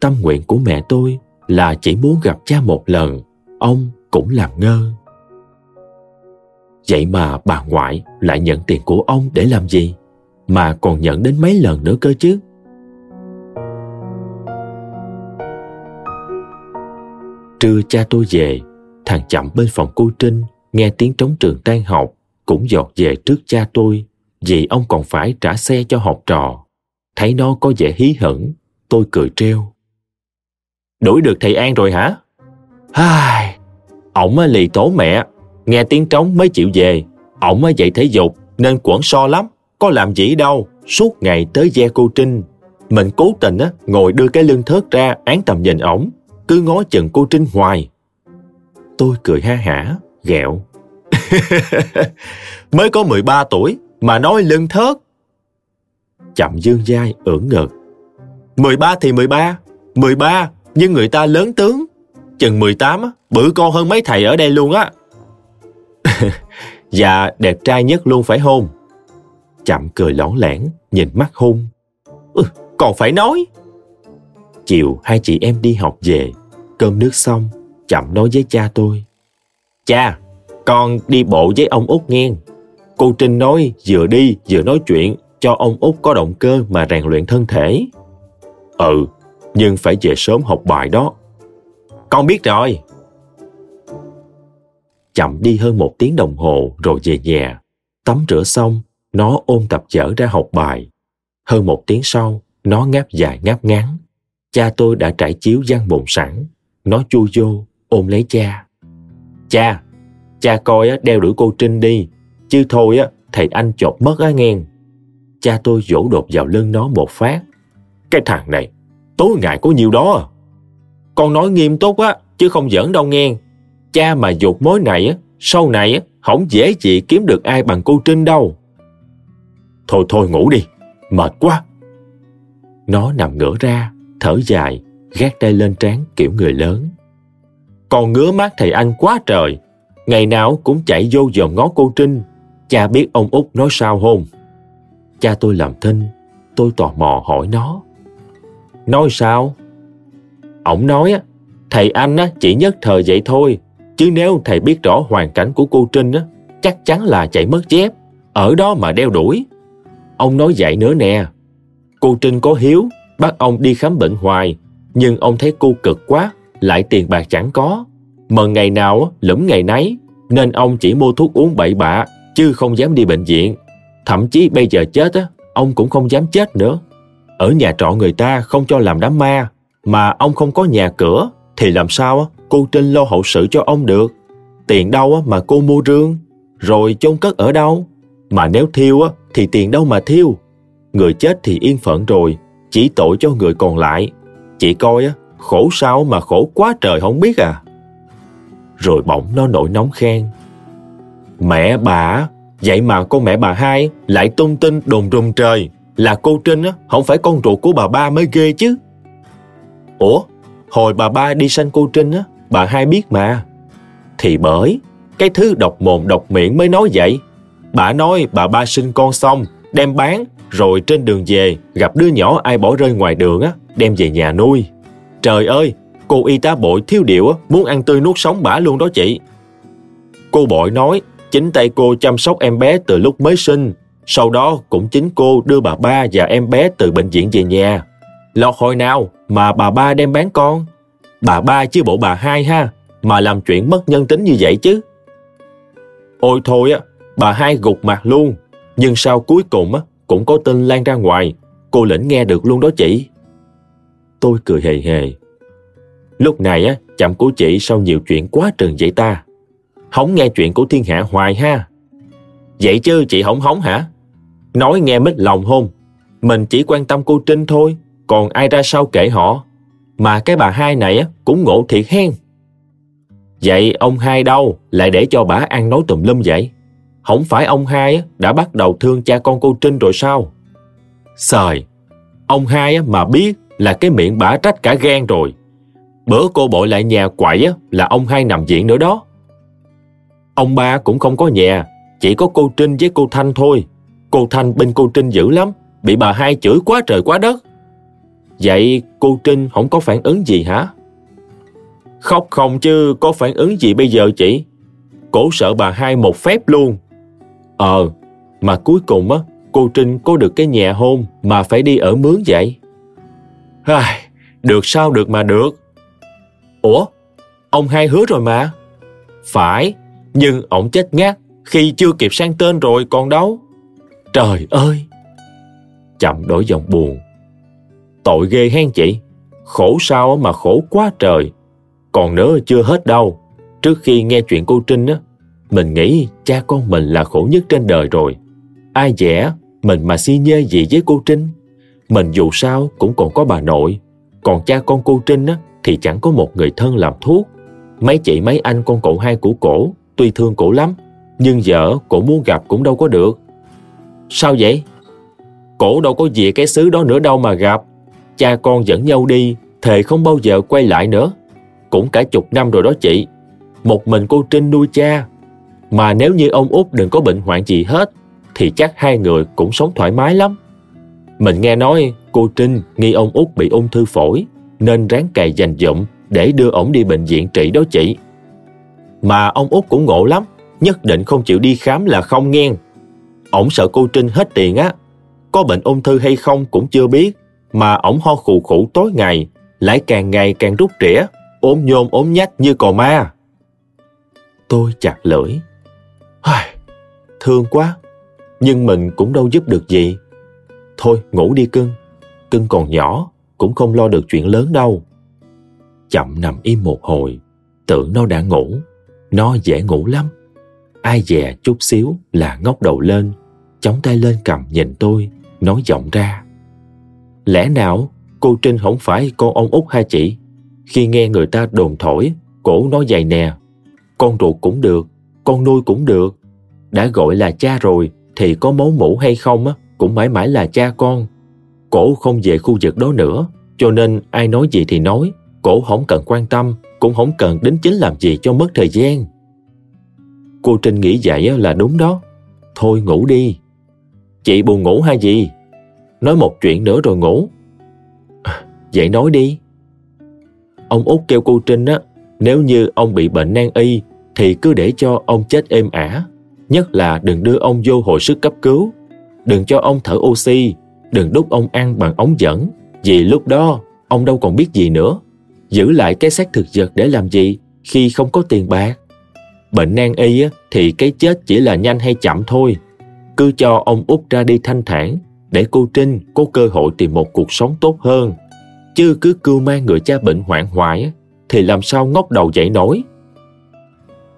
Speaker 1: tâm nguyện của mẹ tôi là chỉ muốn gặp cha một lần, ông cũng làm ngơ. Vậy mà bà ngoại lại nhận tiền của ông để làm gì? Mà còn nhận đến mấy lần nữa cơ chứ? Trưa cha tôi về, thằng chậm bên phòng cô Trinh nghe tiếng trống trường tan học cũng dọt về trước cha tôi vì ông còn phải trả xe cho học trò. Thấy nó có vẻ hí hửng, tôi cười treo. Đuổi được thầy An rồi hả? Ai, ổng lì tố mẹ, nghe tiếng trống mới chịu về. Ổng dậy thể dục nên quẩn so lắm, có làm gì đâu, suốt ngày tới ve cô Trinh. Mình cố tình á, ngồi đưa cái lưng thớt ra án tầm nhìn ổng, cứ ngó chừng cô Trinh hoài. Tôi cười ha hả, ghẹo. Mới có 13 tuổi mà nói lưng thớt. Chậm dương dai ưỡn ngực. 13 thì 13, 13 nhưng người ta lớn tướng. Chừng 18 bự con hơn mấy thầy ở đây luôn á. dạ đẹp trai nhất luôn phải hôn. Chậm cười lõ lẻn, nhìn mắt hung. Ừ, còn phải nói. Chiều hai chị em đi học về, cơm nước xong, chậm nói với cha tôi. Cha, con đi bộ với ông Út nghe. Cô Trinh nói vừa đi vừa nói chuyện cho ông Út có động cơ mà rèn luyện thân thể. Ừ, nhưng phải về sớm học bài đó. Con biết rồi. Chậm đi hơn một tiếng đồng hồ rồi về nhà. Tắm rửa xong, nó ôm tập dở ra học bài. Hơn một tiếng sau, nó ngáp dài ngáp ngắn. Cha tôi đã trải chiếu gian bồn sẵn. Nó chui vô, ôm lấy cha. Cha, cha coi đeo đuổi cô Trinh đi, chứ thôi á thầy anh chột mất á nghe. Cha tôi vỗ đột vào lưng nó một phát. Cái thằng này, tối ngày có nhiêu đó à? Con nói nghiêm túc á, chứ không giỡn đâu nghe. Cha mà dục mối này á, sau này á, không dễ gì kiếm được ai bằng cô Trinh đâu. Thôi thôi ngủ đi, mệt quá. Nó nằm ngửa ra, thở dài, gác tay lên trán kiểu người lớn. Còn ngứa mắt thầy anh quá trời, ngày nào cũng chạy vô dòm ngó cô Trinh. Cha biết ông út nói sao hôn. Cha tôi làm thinh, tôi tò mò hỏi nó. Nói sao? Ông nói thầy anh chỉ nhất thời vậy thôi, chứ nếu thầy biết rõ hoàn cảnh của cô Trinh chắc chắn là chạy mất dép, ở đó mà đeo đuổi. Ông nói vậy nữa nè, cô Trinh có hiếu, bắt ông đi khám bệnh hoài, nhưng ông thấy cô cực quá, lại tiền bạc chẳng có. Mà ngày nào lẫm ngày nấy, nên ông chỉ mua thuốc uống bậy bạ, chứ không dám đi bệnh viện. Thậm chí bây giờ chết á, ông cũng không dám chết nữa. Ở nhà trọ người ta không cho làm đám ma, mà ông không có nhà cửa, thì làm sao cô Trinh lo hậu sự cho ông được? Tiền đâu mà cô mua rương, rồi chôn cất ở đâu? Mà nếu thiêu thì tiền đâu mà thiêu? Người chết thì yên phận rồi, chỉ tội cho người còn lại. Chị coi á, khổ sao mà khổ quá trời không biết à. Rồi bỗng nó nổi nóng khen. Mẹ bà, vậy mà con mẹ bà hai lại tung tin đồn rùng trời là cô Trinh á, không phải con ruột của bà ba mới ghê chứ. Ủa, hồi bà ba đi sanh cô Trinh á, bà hai biết mà. Thì bởi, cái thứ độc mồm độc miệng mới nói vậy. Bà nói bà ba sinh con xong, đem bán, rồi trên đường về gặp đứa nhỏ ai bỏ rơi ngoài đường á, đem về nhà nuôi. Trời ơi, cô y tá bội thiếu điệu á, muốn ăn tươi nuốt sống bả luôn đó chị. Cô bội nói, chính tay cô chăm sóc em bé từ lúc mới sinh, sau đó cũng chính cô đưa bà ba và em bé từ bệnh viện về nhà. Lọt hồi nào mà bà ba đem bán con? Bà ba chứ bộ bà hai ha, mà làm chuyện mất nhân tính như vậy chứ. Ôi thôi á, bà hai gục mặt luôn, nhưng sau cuối cùng á, cũng có tin lan ra ngoài, cô lĩnh nghe được luôn đó chị. Tôi cười hề hề. Lúc này á, chậm của chị sau nhiều chuyện quá trừng vậy ta. Hóng nghe chuyện của thiên hạ hoài ha. Vậy chứ chị hổng hóng hả? Nói nghe mít lòng hôn. Mình chỉ quan tâm cô Trinh thôi, còn ai ra sau kể họ. Mà cái bà hai này á, cũng ngộ thiệt hen. Vậy ông hai đâu lại để cho bà ăn nói tùm lum vậy? Không phải ông hai đã bắt đầu thương cha con cô Trinh rồi sao? Sời, ông hai mà biết là cái miệng bả trách cả gan rồi. Bữa cô bội lại nhà quậy là ông hai nằm viện nữa đó. Ông ba cũng không có nhà, chỉ có cô Trinh với cô Thanh thôi. Cô Thanh bên cô Trinh dữ lắm, bị bà hai chửi quá trời quá đất. Vậy cô Trinh không có phản ứng gì hả? Khóc không chứ có phản ứng gì bây giờ chị? Cổ sợ bà hai một phép luôn. Ờ, mà cuối cùng á, cô Trinh có được cái nhà hôn mà phải đi ở mướn vậy. Ai, được sao được mà được. Ủa, ông hai hứa rồi mà. Phải, nhưng ổng chết ngát khi chưa kịp sang tên rồi còn đâu. Trời ơi! Chậm đổi giọng buồn. Tội ghê hen chị, khổ sao mà khổ quá trời. Còn nữa chưa hết đâu. Trước khi nghe chuyện cô Trinh á, mình nghĩ cha con mình là khổ nhất trên đời rồi. Ai dẻ, mình mà si nhê gì với cô Trinh. Mình dù sao cũng còn có bà nội. Còn cha con cô Trinh á, thì chẳng có một người thân làm thuốc. Mấy chị mấy anh con cậu hai của cổ, tuy thương cổ lắm, nhưng vợ cổ muốn gặp cũng đâu có được. Sao vậy? Cổ đâu có về cái xứ đó nữa đâu mà gặp. Cha con dẫn nhau đi, thề không bao giờ quay lại nữa. Cũng cả chục năm rồi đó chị. Một mình cô Trinh nuôi cha. Mà nếu như ông út đừng có bệnh hoạn gì hết, thì chắc hai người cũng sống thoải mái lắm. Mình nghe nói cô Trinh nghi ông út bị ung thư phổi, nên ráng cày dành dụm để đưa ổng đi bệnh viện trị đó chị. Mà ông út cũng ngộ lắm, nhất định không chịu đi khám là không nghe. Ổng sợ cô Trinh hết tiền á, có bệnh ung thư hay không cũng chưa biết, mà ổng ho khù khủ tối ngày, lại càng ngày càng rút trĩa, ốm nhôm ốm nhách như cò ma. Tôi chặt lưỡi. Ai, thương quá, nhưng mình cũng đâu giúp được gì. Thôi ngủ đi cưng, cưng còn nhỏ, cũng không lo được chuyện lớn đâu. Chậm nằm im một hồi, tưởng nó đã ngủ, nó dễ ngủ lắm. Ai dè chút xíu là ngóc đầu lên, chống tay lên cầm nhìn tôi, nói giọng ra. Lẽ nào cô Trinh không phải con ông út hai chị? Khi nghe người ta đồn thổi, cổ nói dài nè. Con ruột cũng được, con nuôi cũng được. Đã gọi là cha rồi thì có máu mủ hay không á, cũng mãi mãi là cha con. Cổ không về khu vực đó nữa, cho nên ai nói gì thì nói, cổ không cần quan tâm, cũng không cần đến chính làm gì cho mất thời gian. Cô Trinh nghĩ vậy là đúng đó. Thôi ngủ đi. Chị buồn ngủ hay gì? Nói một chuyện nữa rồi ngủ. À, vậy nói đi. Ông út kêu cô Trinh á, nếu như ông bị bệnh nan y thì cứ để cho ông chết êm ả. Nhất là đừng đưa ông vô hồi sức cấp cứu. Đừng cho ông thở oxy. Đừng đút ông ăn bằng ống dẫn. Vì lúc đó, ông đâu còn biết gì nữa. Giữ lại cái xác thực vật để làm gì khi không có tiền bạc. Bệnh nan y thì cái chết chỉ là nhanh hay chậm thôi. Cứ cho ông út ra đi thanh thản, để cô Trinh có cơ hội tìm một cuộc sống tốt hơn. Chứ cứ cưu mang người cha bệnh hoạn hoại thì làm sao ngóc đầu dậy nổi.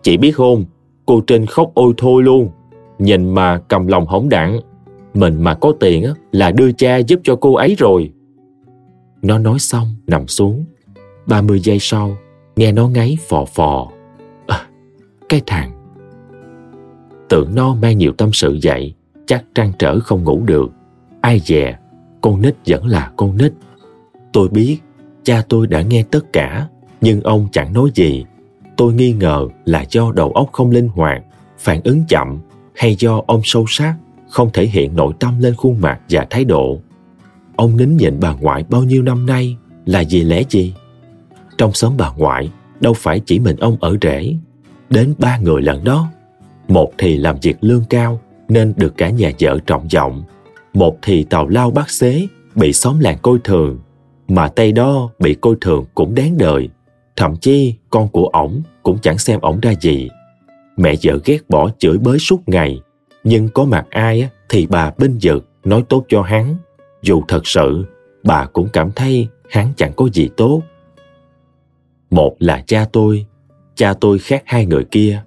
Speaker 1: Chị biết không, cô Trinh khóc ôi thôi luôn. Nhìn mà cầm lòng hổng đặng. Mình mà có tiền là đưa cha giúp cho cô ấy rồi. Nó nói xong nằm xuống. 30 giây sau, nghe nó ngáy phò phò. À, cái thằng. Tưởng nó mang nhiều tâm sự vậy chắc trăn trở không ngủ được. Ai dè, con nít vẫn là con nít. Tôi biết, cha tôi đã nghe tất cả, nhưng ông chẳng nói gì. Tôi nghi ngờ là do đầu óc không linh hoạt, phản ứng chậm hay do ông sâu sắc, không thể hiện nội tâm lên khuôn mặt và thái độ. Ông nín nhịn bà ngoại bao nhiêu năm nay là vì lẽ gì? Trong xóm bà ngoại, đâu phải chỉ mình ông ở rể. Đến ba người lần đó. Một thì làm việc lương cao nên được cả nhà vợ trọng vọng. Một thì tàu lao bác xế bị xóm làng coi thường. Mà tay đó bị coi thường cũng đáng đời. Thậm chí con của ổng cũng chẳng xem ổng ra gì. Mẹ vợ ghét bỏ chửi bới suốt ngày. Nhưng có mặt ai thì bà binh vực nói tốt cho hắn. Dù thật sự bà cũng cảm thấy hắn chẳng có gì tốt. Một là cha tôi, cha tôi khác hai người kia,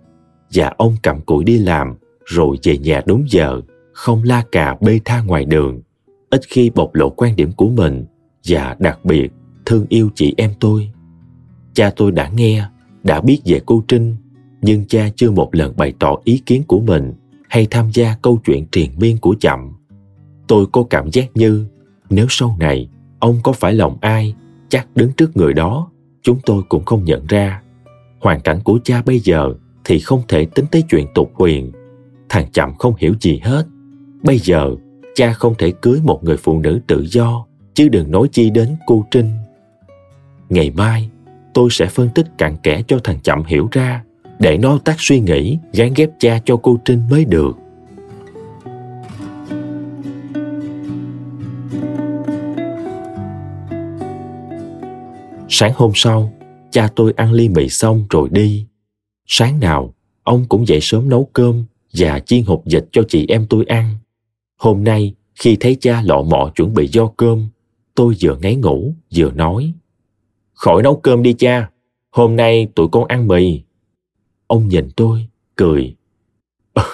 Speaker 1: và ông cầm cụi đi làm rồi về nhà đúng giờ, không la cà bê tha ngoài đường, ít khi bộc lộ quan điểm của mình và đặc biệt thương yêu chị em tôi. Cha tôi đã nghe, đã biết về cô Trinh, nhưng cha chưa một lần bày tỏ ý kiến của mình hay tham gia câu chuyện triền miên của chậm. Tôi có cảm giác như nếu sau này ông có phải lòng ai, chắc đứng trước người đó chúng tôi cũng không nhận ra. Hoàn cảnh của cha bây giờ thì không thể tính tới chuyện tục huyền. Thằng chậm không hiểu gì hết. Bây giờ, cha không thể cưới một người phụ nữ tự do, chứ đừng nói chi đến cô Trinh. Ngày mai, tôi sẽ phân tích cặn kẽ cho thằng chậm hiểu ra, để nó tác suy nghĩ gán ghép cha cho cô Trinh mới được. Sáng hôm sau, cha tôi ăn ly mì xong rồi đi. Sáng nào, ông cũng dậy sớm nấu cơm và chiên hộp vịt cho chị em tôi ăn. Hôm nay, khi thấy cha lọ mọ chuẩn bị do cơm, tôi vừa ngáy ngủ vừa nói. Khỏi nấu cơm đi cha, hôm nay tụi con ăn mì. Ông nhìn tôi, cười.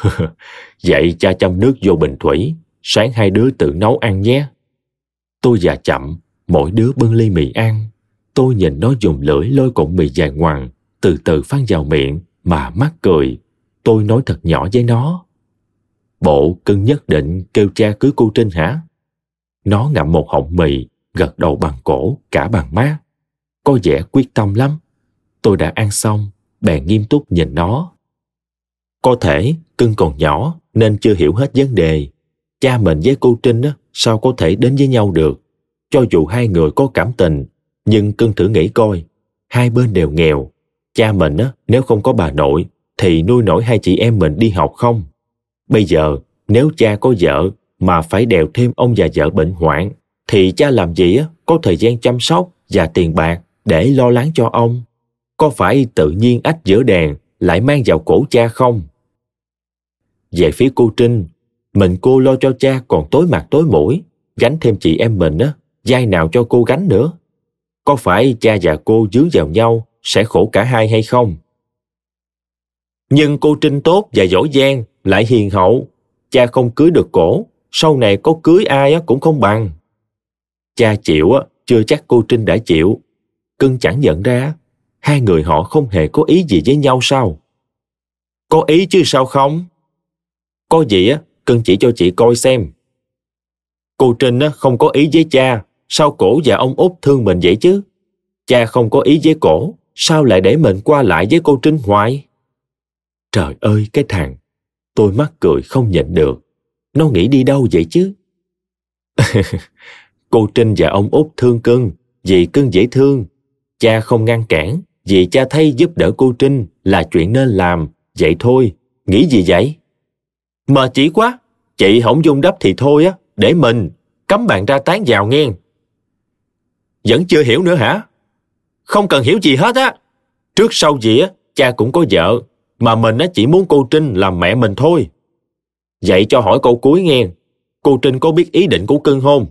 Speaker 1: Vậy cha chăm nước vô bình thủy, sáng hai đứa tự nấu ăn nhé. Tôi già chậm, mỗi đứa bưng ly mì ăn. Tôi nhìn nó dùng lưỡi lôi cụm mì dài ngoằng, từ từ phan vào miệng mà mắt cười. Tôi nói thật nhỏ với nó. Bộ cưng nhất định kêu cha cưới cô Trinh hả? Nó ngậm một họng mì, gật đầu bằng cổ, cả bằng mát. Có vẻ quyết tâm lắm. Tôi đã ăn xong, bèn nghiêm túc nhìn nó. Có thể cưng còn nhỏ nên chưa hiểu hết vấn đề. Cha mình với cô Trinh á, sao có thể đến với nhau được? Cho dù hai người có cảm tình nhưng cưng thử nghĩ coi, hai bên đều nghèo. Cha mình á, nếu không có bà nội, thì nuôi nổi hai chị em mình đi học không? Bây giờ, nếu cha có vợ mà phải đèo thêm ông già vợ bệnh hoạn, thì cha làm gì á, có thời gian chăm sóc và tiền bạc để lo lắng cho ông? Có phải tự nhiên ách giữa đèn lại mang vào cổ cha không? Về phía cô Trinh, mình cô lo cho cha còn tối mặt tối mũi, gánh thêm chị em mình á, dai nào cho cô gánh nữa có phải cha và cô dướng vào nhau sẽ khổ cả hai hay không? Nhưng cô Trinh tốt và giỏi giang, lại hiền hậu, cha không cưới được cổ, sau này có cưới ai cũng không bằng. Cha chịu á, chưa chắc cô Trinh đã chịu. Cưng chẳng nhận ra, hai người họ không hề có ý gì với nhau sao? Có ý chứ sao không? Có gì á, Cưng chỉ cho chị coi xem. Cô Trinh á, không có ý với cha, sao cổ và ông Út thương mình vậy chứ? Cha không có ý với cổ, sao lại để mình qua lại với cô Trinh hoài? Trời ơi cái thằng, tôi mắc cười không nhịn được. Nó nghĩ đi đâu vậy chứ? cô Trinh và ông Út thương cưng, vì cưng dễ thương. Cha không ngăn cản, vì cha thấy giúp đỡ cô Trinh là chuyện nên làm, vậy thôi, nghĩ gì vậy? Mà chỉ quá, chị không dung đắp thì thôi á, để mình, cấm bạn ra tán vào nghe. Vẫn chưa hiểu nữa hả? Không cần hiểu gì hết á. Trước sau gì á, cha cũng có vợ, mà mình á chỉ muốn cô Trinh làm mẹ mình thôi. Vậy cho hỏi câu cuối nghe, cô Trinh có biết ý định của cưng không?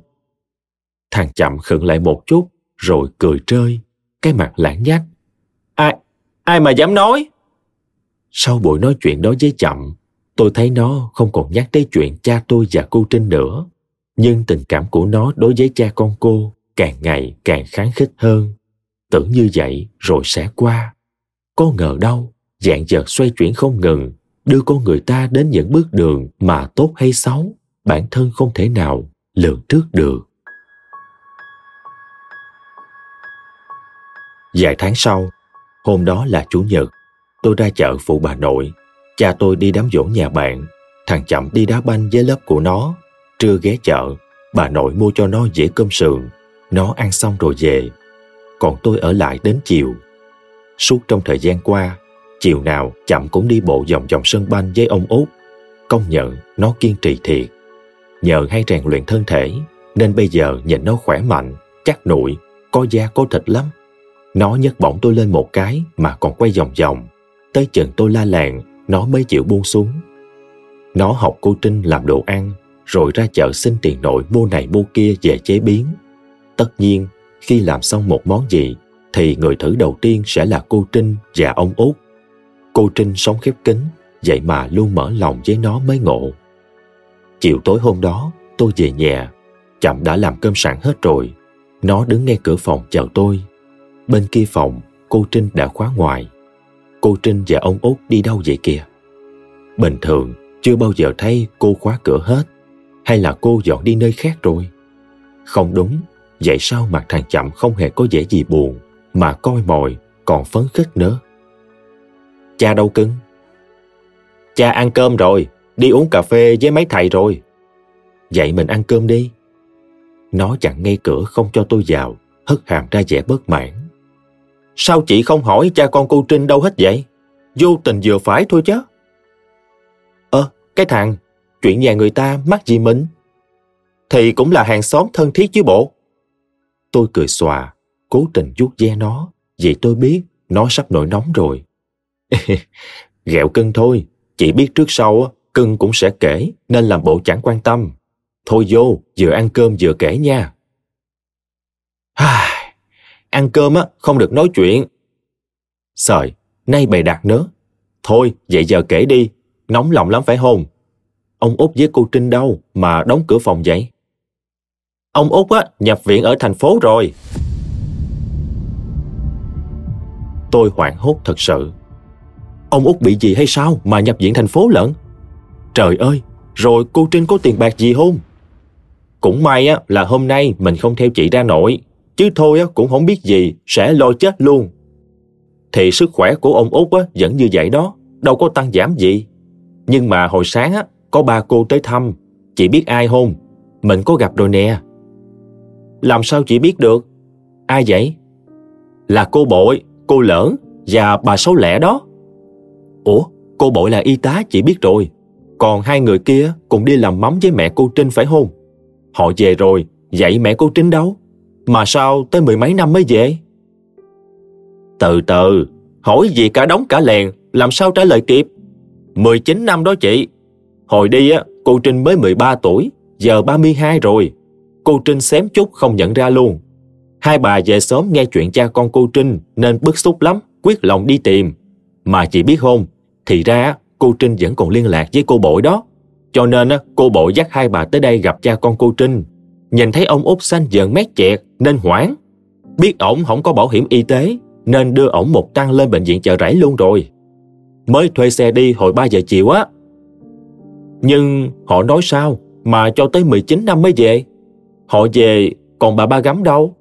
Speaker 1: Thằng chậm khựng lại một chút, rồi cười trơi, cái mặt lãng nhách. Ai, ai mà dám nói? Sau buổi nói chuyện đó với chậm, tôi thấy nó không còn nhắc tới chuyện cha tôi và cô Trinh nữa. Nhưng tình cảm của nó đối với cha con cô càng ngày càng kháng khích hơn. Tưởng như vậy rồi sẽ qua. Có ngờ đâu, dạng vật xoay chuyển không ngừng, đưa con người ta đến những bước đường mà tốt hay xấu, bản thân không thể nào lường trước được. Vài tháng sau, hôm đó là Chủ nhật, tôi ra chợ phụ bà nội. Cha tôi đi đám dỗ nhà bạn, thằng Chậm đi đá banh với lớp của nó. Trưa ghé chợ, bà nội mua cho nó dĩa cơm sườn. Nó ăn xong rồi về. Còn tôi ở lại đến chiều. Suốt trong thời gian qua, chiều nào Chậm cũng đi bộ vòng vòng sân banh với ông út. Công nhận nó kiên trì thiệt. Nhờ hay rèn luyện thân thể, nên bây giờ nhìn nó khỏe mạnh, chắc nụi, có da có thịt lắm. Nó nhấc bổng tôi lên một cái mà còn quay vòng vòng. Tới chừng tôi la làng, nó mới chịu buông xuống. Nó học cô Trinh làm đồ ăn, rồi ra chợ xin tiền nội mua này mua kia về chế biến. Tất nhiên, khi làm xong một món gì, thì người thử đầu tiên sẽ là cô Trinh và ông Út. Cô Trinh sống khép kín, vậy mà luôn mở lòng với nó mới ngộ. Chiều tối hôm đó, tôi về nhà, chậm đã làm cơm sẵn hết rồi. Nó đứng ngay cửa phòng chờ tôi Bên kia phòng, cô Trinh đã khóa ngoài. Cô Trinh và ông Út đi đâu vậy kìa? Bình thường, chưa bao giờ thấy cô khóa cửa hết. Hay là cô dọn đi nơi khác rồi? Không đúng, vậy sao mặt thằng Chậm không hề có vẻ gì buồn, mà coi mồi, còn phấn khích nữa? Cha đâu cưng? Cha ăn cơm rồi, đi uống cà phê với mấy thầy rồi. Vậy mình ăn cơm đi. Nó chặn ngay cửa không cho tôi vào, hất hàm ra vẻ bất mãn. Sao chị không hỏi cha con cô Trinh đâu hết vậy? Vô tình vừa phải thôi chứ. Ơ, cái thằng, chuyện nhà người ta mắc gì mình? Thì cũng là hàng xóm thân thiết chứ bộ. Tôi cười xòa, cố tình vuốt ve nó, vì tôi biết nó sắp nổi nóng rồi. Gẹo cưng thôi, chị biết trước sau cưng cũng sẽ kể nên làm bộ chẳng quan tâm. Thôi vô, vừa ăn cơm vừa kể nha. ăn cơm á không được nói chuyện. Sợi, nay bày đặt nữa. Thôi, vậy giờ kể đi, nóng lòng lắm phải không? Ông Út với cô Trinh đâu mà đóng cửa phòng vậy? Ông Út á, nhập viện ở thành phố rồi. Tôi hoảng hốt thật sự. Ông Út bị gì hay sao mà nhập viện thành phố lận? Trời ơi, rồi cô Trinh có tiền bạc gì không? Cũng may á là hôm nay mình không theo chị ra nội chứ thôi cũng không biết gì, sẽ lo chết luôn. Thì sức khỏe của ông Út vẫn như vậy đó, đâu có tăng giảm gì. Nhưng mà hồi sáng có ba cô tới thăm, chị biết ai không? Mình có gặp rồi nè. Làm sao chị biết được? Ai vậy? Là cô Bội, cô Lỡn và bà xấu Lẻ đó. Ủa, cô Bội là y tá chị biết rồi. Còn hai người kia cùng đi làm mắm với mẹ cô Trinh phải không? Họ về rồi, vậy mẹ cô Trinh đâu? Mà sao tới mười mấy năm mới về? Từ từ, hỏi gì cả đóng cả lèn, làm sao trả lời kịp? 19 năm đó chị. Hồi đi á, cô Trinh mới 13 tuổi, giờ 32 rồi. Cô Trinh xém chút không nhận ra luôn. Hai bà về sớm nghe chuyện cha con cô Trinh nên bức xúc lắm, quyết lòng đi tìm. Mà chị biết không, thì ra cô Trinh vẫn còn liên lạc với cô bội đó. Cho nên á, cô bội dắt hai bà tới đây gặp cha con cô Trinh. Nhìn thấy ông út xanh giận mét chẹt nên hoãn. Biết ổng không có bảo hiểm y tế nên đưa ổng một tăng lên bệnh viện chợ rẫy luôn rồi. Mới thuê xe đi hồi 3 giờ chiều á. Nhưng họ nói sao mà cho tới 19 năm mới về? Họ về còn bà ba gắm đâu?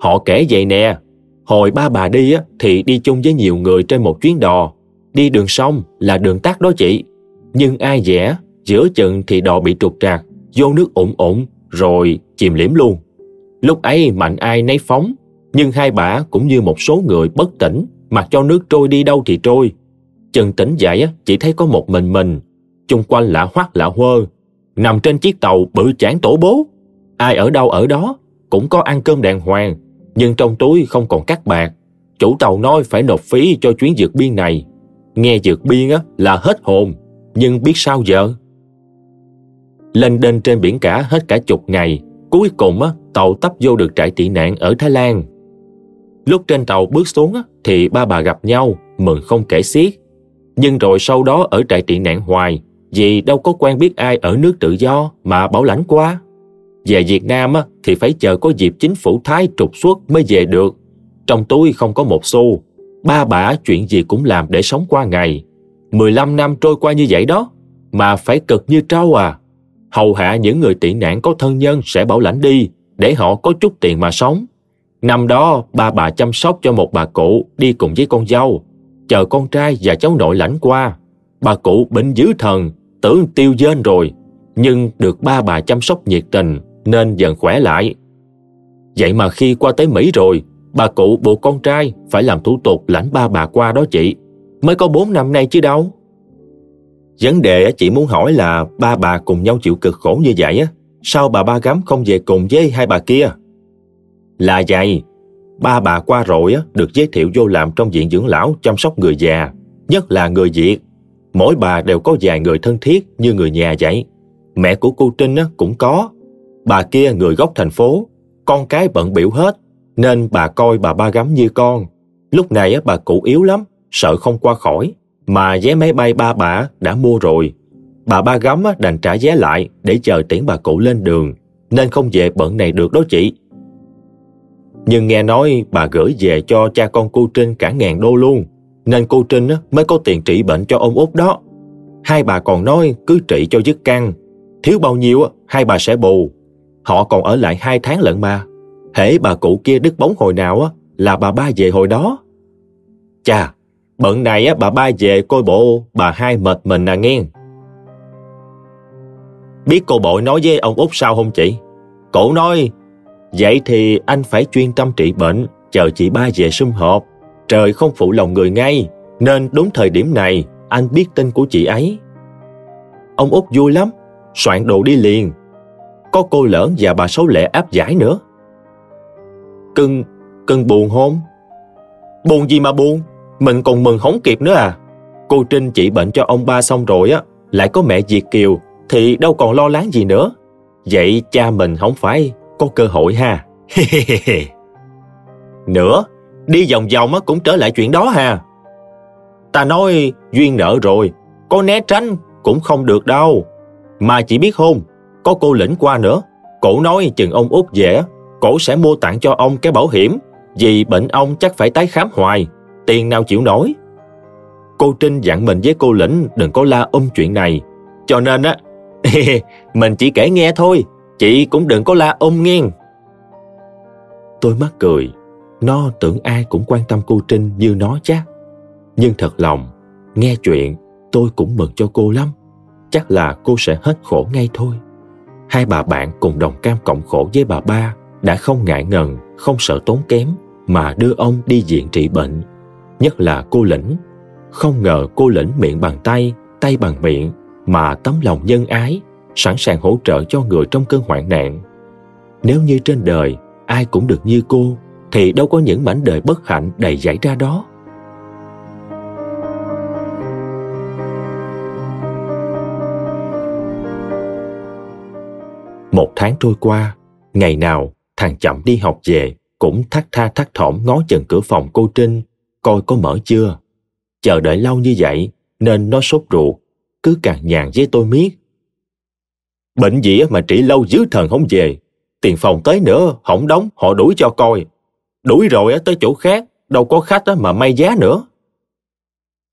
Speaker 1: Họ kể vậy nè, hồi ba bà đi á, thì đi chung với nhiều người trên một chuyến đò. Đi đường sông là đường tắt đó chị. Nhưng ai dẻ, giữa chừng thì đò bị trục trặc, vô nước ủng ủng, rồi chìm liễm luôn. Lúc ấy mạnh ai nấy phóng, nhưng hai bà cũng như một số người bất tỉnh, mặc cho nước trôi đi đâu thì trôi. Chừng tỉnh dậy chỉ thấy có một mình mình, chung quanh lạ hoắc lạ hơ, nằm trên chiếc tàu bự chán tổ bố. Ai ở đâu ở đó, cũng có ăn cơm đàng hoàng, nhưng trong túi không còn cắt bạc. Chủ tàu nói phải nộp phí cho chuyến vượt biên này. Nghe vượt biên á, là hết hồn, nhưng biết sao giờ? Lên đên trên biển cả hết cả chục ngày, cuối cùng á, tàu tấp vô được trại tị nạn ở Thái Lan. Lúc trên tàu bước xuống á, thì ba bà gặp nhau, mừng không kể xiết. Nhưng rồi sau đó ở trại tị nạn hoài, vì đâu có quen biết ai ở nước tự do mà bảo lãnh qua. Về Việt Nam á, thì phải chờ có dịp chính phủ Thái trục xuất mới về được. Trong túi không có một xu, ba bà chuyện gì cũng làm để sống qua ngày. 15 năm trôi qua như vậy đó, mà phải cực như trâu à. Hầu hạ những người tị nạn có thân nhân sẽ bảo lãnh đi, để họ có chút tiền mà sống. Năm đó, ba bà chăm sóc cho một bà cụ đi cùng với con dâu, chờ con trai và cháu nội lãnh qua. Bà cụ bệnh dữ thần, tưởng tiêu dên rồi, nhưng được ba bà chăm sóc nhiệt tình nên dần khỏe lại. Vậy mà khi qua tới Mỹ rồi, bà cụ buộc con trai phải làm thủ tục lãnh ba bà qua đó chị. Mới có 4 năm nay chứ đâu. Vấn đề chị muốn hỏi là ba bà cùng nhau chịu cực khổ như vậy á, sao bà ba gắm không về cùng với hai bà kia? Là vậy, ba bà qua rồi á, được giới thiệu vô làm trong viện dưỡng lão chăm sóc người già, nhất là người Việt. Mỗi bà đều có vài người thân thiết như người nhà vậy. Mẹ của cô Trinh á, cũng có. Bà kia người gốc thành phố, con cái bận biểu hết, nên bà coi bà ba gắm như con. Lúc này á, bà cụ yếu lắm, sợ không qua khỏi, mà vé máy bay ba bà đã mua rồi. Bà ba gắm đành trả vé lại để chờ tiễn bà cụ lên đường, nên không về bận này được đó chị. Nhưng nghe nói bà gửi về cho cha con cô Trinh cả ngàn đô luôn, nên cô Trinh mới có tiền trị bệnh cho ông út đó. Hai bà còn nói cứ trị cho dứt căng, thiếu bao nhiêu hai bà sẽ bù. Họ còn ở lại hai tháng lận mà. Hễ bà cụ kia đứt bóng hồi nào là bà ba về hồi đó. Chà, bận này á, bà ba về coi bộ bà hai mệt mình à nghe. Biết cô bội nói với ông út sao không chị? Cổ nói Vậy thì anh phải chuyên tâm trị bệnh, chờ chị ba về sum họp. Trời không phụ lòng người ngay, nên đúng thời điểm này anh biết tin của chị ấy. Ông Út vui lắm, soạn đồ đi liền. Có cô lỡn và bà xấu lệ áp giải nữa. Cưng, cưng buồn không? Buồn gì mà buồn? Mình còn mừng không kịp nữa à? Cô Trinh chỉ bệnh cho ông ba xong rồi á, lại có mẹ diệt Kiều, thì đâu còn lo lắng gì nữa. Vậy cha mình không phải có cơ hội ha. Nữa, đi vòng vòng cũng trở lại chuyện đó ha. Ta nói duyên nợ rồi, có né tránh cũng không được đâu. Mà chỉ biết không, có cô lĩnh qua nữa. Cổ nói chừng ông út về, cổ sẽ mua tặng cho ông cái bảo hiểm, vì bệnh ông chắc phải tái khám hoài, tiền nào chịu nổi. Cô Trinh dặn mình với cô lĩnh đừng có la ôm chuyện này. Cho nên á, mình chỉ kể nghe thôi, Chị cũng đừng có la um ôm nghiêng. Tôi mắc cười. Nó tưởng ai cũng quan tâm cô Trinh như nó chắc. Nhưng thật lòng, nghe chuyện tôi cũng mừng cho cô lắm. Chắc là cô sẽ hết khổ ngay thôi. Hai bà bạn cùng đồng cam cộng khổ với bà ba đã không ngại ngần, không sợ tốn kém mà đưa ông đi diện trị bệnh. Nhất là cô Lĩnh. Không ngờ cô Lĩnh miệng bằng tay, tay bằng miệng mà tấm lòng nhân ái sẵn sàng hỗ trợ cho người trong cơn hoạn nạn. Nếu như trên đời ai cũng được như cô, thì đâu có những mảnh đời bất hạnh đầy dãy ra đó. Một tháng trôi qua, ngày nào thằng chậm đi học về cũng thắt tha thắt thỏm ngó chừng cửa phòng cô Trinh, coi có mở chưa. Chờ đợi lâu như vậy nên nó sốt ruột, cứ càng nhàn với tôi miết. Bệnh gì mà trị lâu dứ thần không về, tiền phòng tới nữa, hỏng đóng, họ đuổi cho coi. Đuổi rồi tới chỗ khác, đâu có khách mà may giá nữa.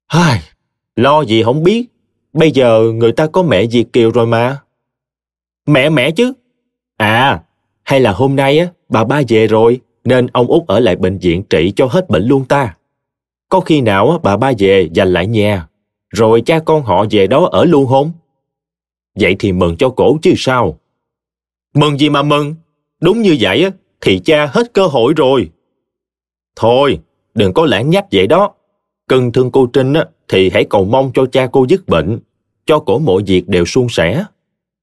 Speaker 1: Hai, lo gì không biết, bây giờ người ta có mẹ Việt Kiều rồi mà. Mẹ mẹ chứ. À, hay là hôm nay á, bà ba về rồi, nên ông út ở lại bệnh viện trị cho hết bệnh luôn ta. Có khi nào bà ba về dành lại nhà, rồi cha con họ về đó ở luôn không? Vậy thì mừng cho cổ chứ sao? Mừng gì mà mừng? Đúng như vậy thì cha hết cơ hội rồi. Thôi, đừng có lãng nhách vậy đó. Cần thương cô Trinh thì hãy cầu mong cho cha cô dứt bệnh, cho cổ mọi việc đều suôn sẻ.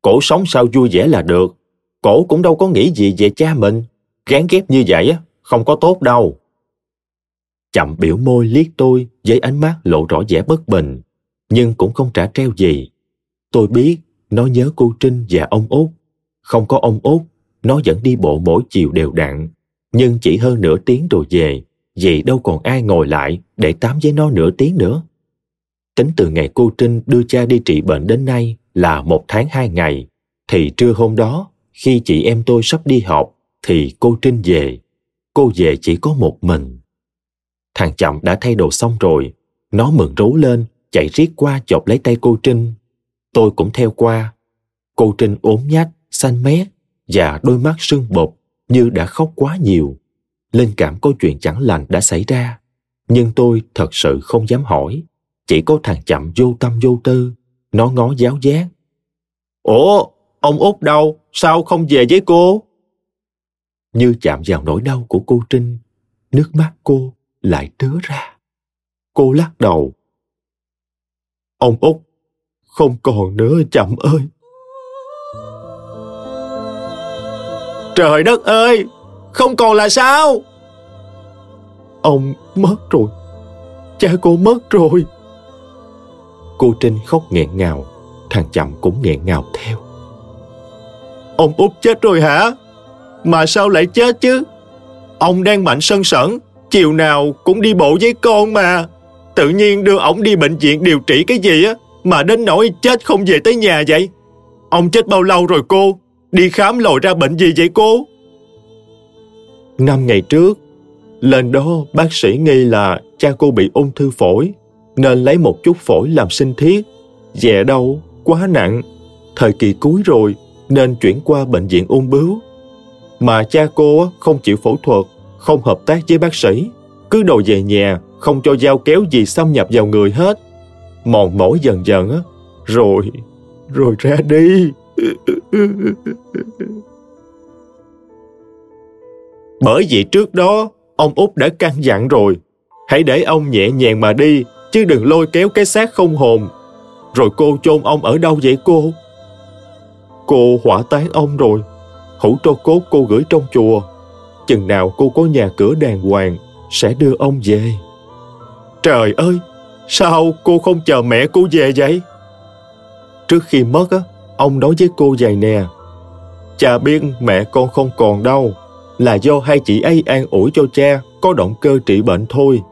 Speaker 1: Cổ sống sao vui vẻ là được. Cổ cũng đâu có nghĩ gì về cha mình. Gán ghép như vậy không có tốt đâu. Chậm biểu môi liếc tôi với ánh mắt lộ rõ vẻ bất bình, nhưng cũng không trả treo gì. Tôi biết nó nhớ cô Trinh và ông Út. Không có ông Út, nó vẫn đi bộ mỗi chiều đều đặn, nhưng chỉ hơn nửa tiếng rồi về, vì đâu còn ai ngồi lại để tám với nó nửa tiếng nữa. Tính từ ngày cô Trinh đưa cha đi trị bệnh đến nay là một tháng hai ngày, thì trưa hôm đó, khi chị em tôi sắp đi học, thì cô Trinh về. Cô về chỉ có một mình. Thằng chậm đã thay đồ xong rồi, nó mừng rú lên, chạy riết qua chộp lấy tay cô Trinh. Tôi cũng theo qua. Cô Trinh ốm nhách, xanh mét và đôi mắt sưng bột như đã khóc quá nhiều. Linh cảm có chuyện chẳng lành đã xảy ra. Nhưng tôi thật sự không dám hỏi. Chỉ có thằng chậm vô tâm vô tư. Nó ngó giáo giác. Ủa, ông út đâu? Sao không về với cô? Như chạm vào nỗi đau của cô Trinh, nước mắt cô lại tứa ra. Cô lắc đầu. Ông út, không còn nữa chậm ơi. Trời đất ơi, không còn là sao? Ông mất rồi, cha cô mất rồi. Cô Trinh khóc nghẹn ngào, thằng chậm cũng nghẹn ngào theo. Ông út chết rồi hả? Mà sao lại chết chứ? Ông đang mạnh sân sẩn, chiều nào cũng đi bộ với con mà. Tự nhiên đưa ổng đi bệnh viện điều trị cái gì á, mà đến nỗi chết không về tới nhà vậy. Ông chết bao lâu rồi cô? Đi khám lòi ra bệnh gì vậy cô? Năm ngày trước, lên đó bác sĩ nghi là cha cô bị ung thư phổi, nên lấy một chút phổi làm sinh thiết. Dẹ đâu, quá nặng. Thời kỳ cuối rồi, nên chuyển qua bệnh viện ung bướu. Mà cha cô không chịu phẫu thuật, không hợp tác với bác sĩ, cứ đòi về nhà, không cho dao kéo gì xâm nhập vào người hết. Mòn mỏi dần dần á, rồi, rồi ra đi. Bởi vì trước đó, ông Út đã căn dặn rồi, hãy để ông nhẹ nhàng mà đi, chứ đừng lôi kéo cái xác không hồn. Rồi cô chôn ông ở đâu vậy cô? Cô hỏa táng ông rồi, hũ tro cốt cô gửi trong chùa. Chừng nào cô có nhà cửa đàng hoàng, sẽ đưa ông về. Trời ơi, sao cô không chờ mẹ cô về vậy? Trước khi mất á, ông nói với cô vậy nè. Cha biết mẹ con không còn đâu, là do hai chị ấy an ủi cho cha có động cơ trị bệnh thôi.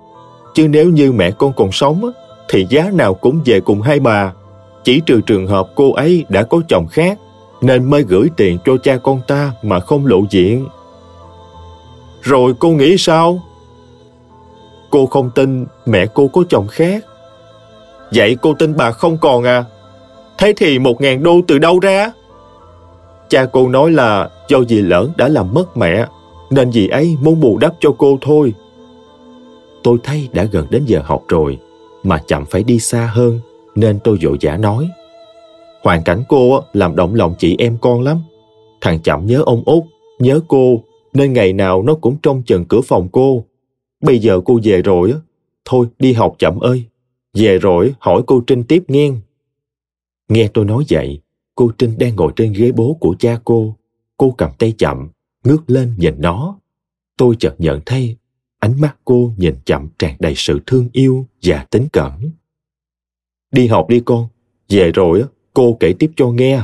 Speaker 1: Chứ nếu như mẹ con còn sống á, thì giá nào cũng về cùng hai bà. Chỉ trừ trường hợp cô ấy đã có chồng khác, nên mới gửi tiền cho cha con ta mà không lộ diện. Rồi cô nghĩ sao? Cô không tin mẹ cô có chồng khác. Vậy cô tin bà không còn à? Thế thì một ngàn đô từ đâu ra? Cha cô nói là do dì lỡ đã làm mất mẹ, nên dì ấy muốn bù đắp cho cô thôi. Tôi thấy đã gần đến giờ học rồi, mà chậm phải đi xa hơn, nên tôi vội vã nói. Hoàn cảnh cô làm động lòng chị em con lắm. Thằng chậm nhớ ông út, nhớ cô, nên ngày nào nó cũng trông chừng cửa phòng cô. Bây giờ cô về rồi thôi đi học chậm ơi. Về rồi hỏi cô Trinh tiếp nghe. Nghe tôi nói vậy, cô Trinh đang ngồi trên ghế bố của cha cô. Cô cầm tay chậm, ngước lên nhìn nó. Tôi chợt nhận thấy ánh mắt cô nhìn chậm tràn đầy sự thương yêu và tính cẩn. Đi học đi con, về rồi cô kể tiếp cho nghe.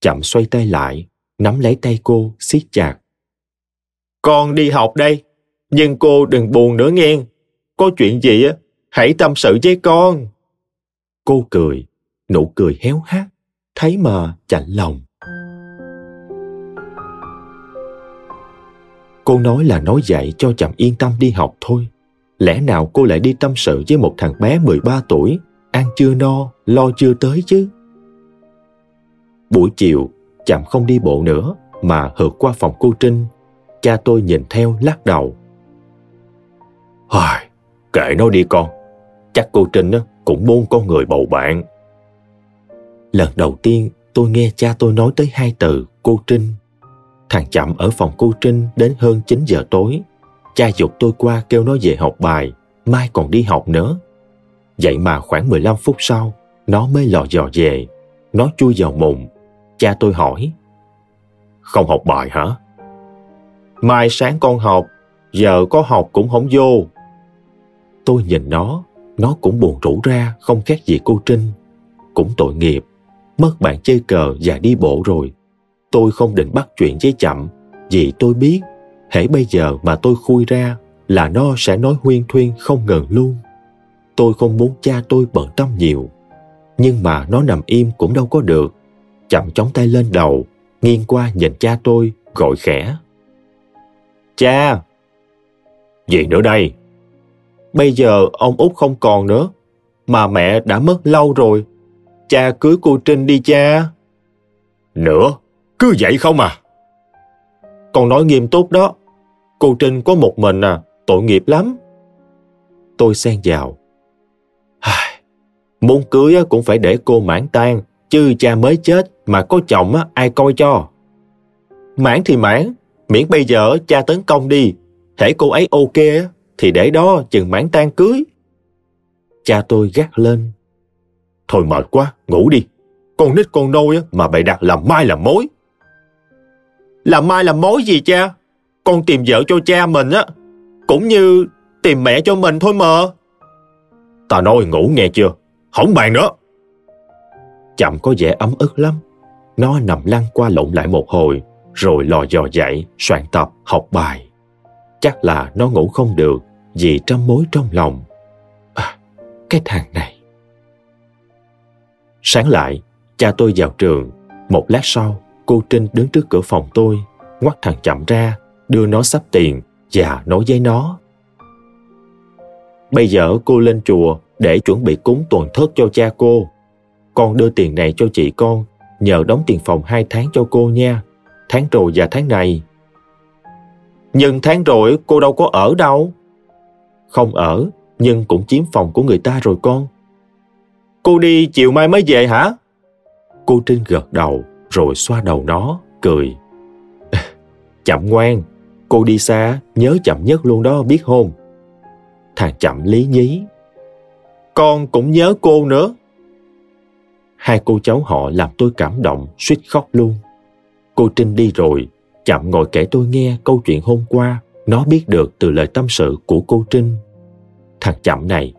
Speaker 1: Chậm xoay tay lại, nắm lấy tay cô siết chặt. Con đi học đây, nhưng cô đừng buồn nữa nghe. Có chuyện gì á, hãy tâm sự với con. cô cười nụ cười héo hắt thấy mà chạnh lòng cô nói là nói dạy cho chậm yên tâm đi học thôi lẽ nào cô lại đi tâm sự với một thằng bé 13 tuổi ăn chưa no lo chưa tới chứ buổi chiều chậm không đi bộ nữa mà hượt qua phòng cô trinh cha tôi nhìn theo lắc đầu. Hời, kệ nó đi con. Chắc cô trinh cũng muốn có người bầu bạn. Lần đầu tiên tôi nghe cha tôi nói tới hai từ cô trinh. Thằng chậm ở phòng cô trinh đến hơn 9 giờ tối. Cha dục tôi qua kêu nó về học bài mai còn đi học nữa. Vậy mà khoảng 15 phút sau nó mới lò dò về. Nó chui vào mùng. Cha tôi hỏi không học bài hả? Mai sáng con học, giờ có học cũng không vô. Tôi nhìn nó nó cũng buồn rủ ra, không khác gì cô trinh. Cũng tội nghiệp, mất bạn chơi cờ và đi bộ rồi. Tôi không định bắt chuyện với chậm, vì tôi biết, hễ bây giờ mà tôi khui ra là nó sẽ nói huyên thuyên không ngừng luôn. Tôi không muốn cha tôi bận tâm nhiều, nhưng mà nó nằm im cũng đâu có được. Chậm chóng tay lên đầu, nghiêng qua nhìn cha tôi, gọi khẽ cha. Gì nữa đây? Bây giờ ông út không còn nữa, mà mẹ đã mất lâu rồi. Cha cưới cô trinh đi cha. Nữa, cứ vậy không à? Con nói nghiêm túc đó. Cô trinh có một mình à tội nghiệp lắm. Tôi xen vào. Muốn cưới cũng phải để cô mãn tan, chứ cha mới chết mà có chồng ai coi cho? Mãn thì mãn miễn bây giờ cha tấn công đi. Thể cô ấy ok thì để đó chừng mãn tan cưới. Cha tôi gắt lên. Thôi mệt quá, ngủ đi. Con nít con nôi mà bày đặt làm mai làm mối. Làm mai làm mối gì cha? Con tìm vợ cho cha mình á, cũng như tìm mẹ cho mình thôi mà. Ta nói ngủ nghe chưa? Không bàn nữa. Chậm có vẻ ấm ức lắm. Nó nằm lăn qua lộn lại một hồi rồi lò dò dậy soạn tập học bài. Chắc là nó ngủ không được vì trăm mối trong lòng. À, cái thằng này. Sáng lại cha tôi vào trường. Một lát sau cô trinh đứng trước cửa phòng tôi ngoắt thằng chậm ra đưa nó sắp tiền và nói với nó. Bây giờ cô lên chùa để chuẩn bị cúng tuần thất cho cha cô. Con đưa tiền này cho chị con nhờ đóng tiền phòng hai tháng cho cô nha tháng rồi và tháng này. Nhưng tháng rồi cô đâu có ở đâu. Không ở, nhưng cũng chiếm phòng của người ta rồi con. Cô đi chiều mai mới về hả? Cô trinh gật đầu, rồi xoa đầu nó, cười. Chậm ngoan, cô đi xa, nhớ chậm nhất luôn đó, biết không? Thằng chậm lý nhí. Con cũng nhớ cô nữa. Hai cô cháu họ làm tôi cảm động, suýt khóc luôn cô trinh đi rồi chậm ngồi kể tôi nghe câu chuyện hôm qua. Nó biết được từ lời tâm sự của cô trinh. Thằng chậm này,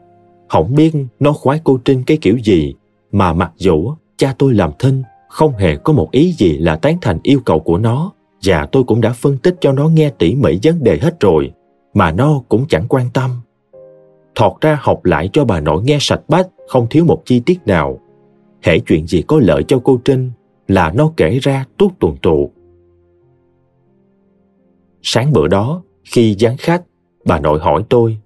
Speaker 1: không biết nó khoái cô trinh cái kiểu gì, mà mặc dù cha tôi làm thinh không hề có một ý gì là tán thành yêu cầu của nó. Và tôi cũng đã phân tích cho nó nghe tỉ mỉ vấn đề hết rồi, mà nó cũng chẳng quan tâm. Thọt ra học lại cho bà nội nghe sạch bách, không thiếu một chi tiết nào. Hễ chuyện gì có lợi cho cô trinh là nó kể ra tuốt tuần tụ sáng bữa đó khi gián khách bà nội hỏi tôi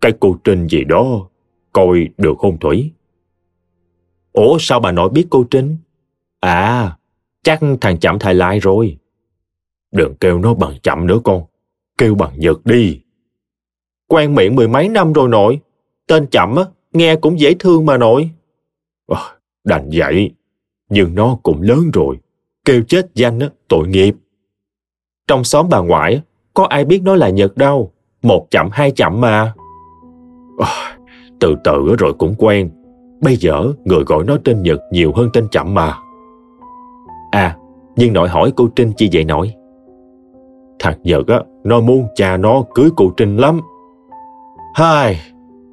Speaker 1: cái cô trinh gì đó coi được không thủy? Ủa sao bà nội biết cô trinh? À chắc thằng chậm thầy lại rồi. Đừng kêu nó bằng chậm nữa con kêu bằng nhật đi. Quen miệng mười mấy năm rồi nội tên chậm á nghe cũng dễ thương mà nội. À, đành vậy nhưng nó cũng lớn rồi. Kêu chết danh á tội nghiệp. Trong xóm bà ngoại có ai biết nó là nhật đâu. Một chậm hai chậm mà. À, từ từ rồi cũng quen. Bây giờ người gọi nó tên nhật nhiều hơn tên chậm mà. À nhưng nội hỏi cô trinh chi vậy nội? Thằng nhật á nó muốn cha nó cưới cô trinh lắm. Hai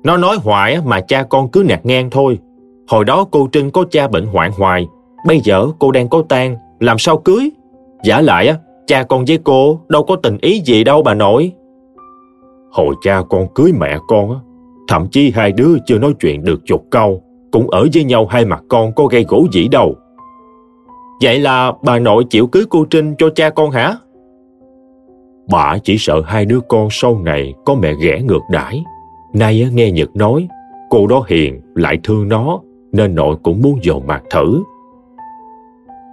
Speaker 1: nó nói hoài mà cha con cứ nạt ngang thôi. Hồi đó cô trinh có cha bệnh hoạn hoài bây giờ cô đang có tang làm sao cưới giả lại á cha con với cô đâu có tình ý gì đâu bà nội hồi cha con cưới mẹ con á thậm chí hai đứa chưa nói chuyện được chục câu cũng ở với nhau hai mặt con có gây gỗ dĩ đâu. Vậy là bà nội chịu cưới cô Trinh cho cha con hả? Bà chỉ sợ hai đứa con sau này có mẹ ghẻ ngược đãi. Nay nghe Nhật nói, cô đó hiền lại thương nó, nên nội cũng muốn dồn mặt thử.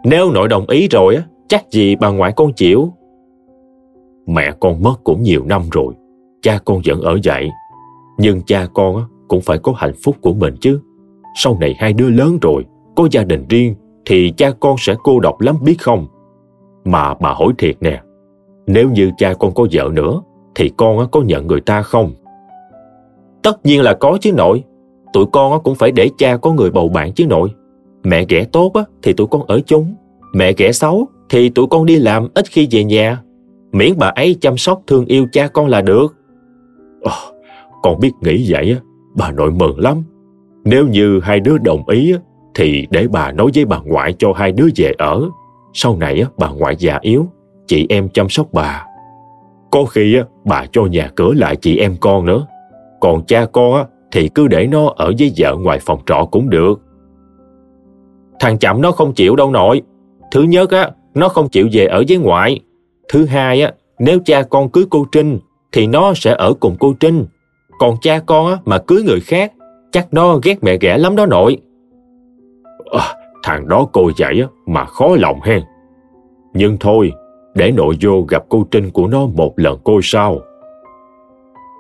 Speaker 1: Nếu nội đồng ý rồi, á, chắc gì bà ngoại con chịu. Mẹ con mất cũng nhiều năm rồi, cha con vẫn ở dậy. Nhưng cha con cũng phải có hạnh phúc của mình chứ. Sau này hai đứa lớn rồi, có gia đình riêng, thì cha con sẽ cô độc lắm biết không? Mà bà hỏi thiệt nè, nếu như cha con có vợ nữa, thì con có nhận người ta không? Tất nhiên là có chứ nội. Tụi con cũng phải để cha có người bầu bạn chứ nội. Mẹ ghẻ tốt thì tụi con ở chung. Mẹ ghẻ xấu thì tụi con đi làm ít khi về nhà. Miễn bà ấy chăm sóc thương yêu cha con là được. Oh, con biết nghĩ vậy, bà nội mừng lắm. Nếu như hai đứa đồng ý thì để bà nói với bà ngoại cho hai đứa về ở. Sau này bà ngoại già yếu, chị em chăm sóc bà. Có khi bà cho nhà cửa lại chị em con nữa. Còn cha con thì cứ để nó ở với vợ ngoài phòng trọ cũng được. Thằng chậm nó không chịu đâu nội. Thứ nhất á, nó không chịu về ở với ngoại. Thứ hai á, nếu cha con cưới cô Trinh thì nó sẽ ở cùng cô Trinh. Còn cha con á, mà cưới người khác chắc nó ghét mẹ ghẻ lắm đó nội. À, thằng đó cô dạy mà khó lòng hen. Nhưng thôi, để nội vô gặp cô Trinh của nó một lần coi sao.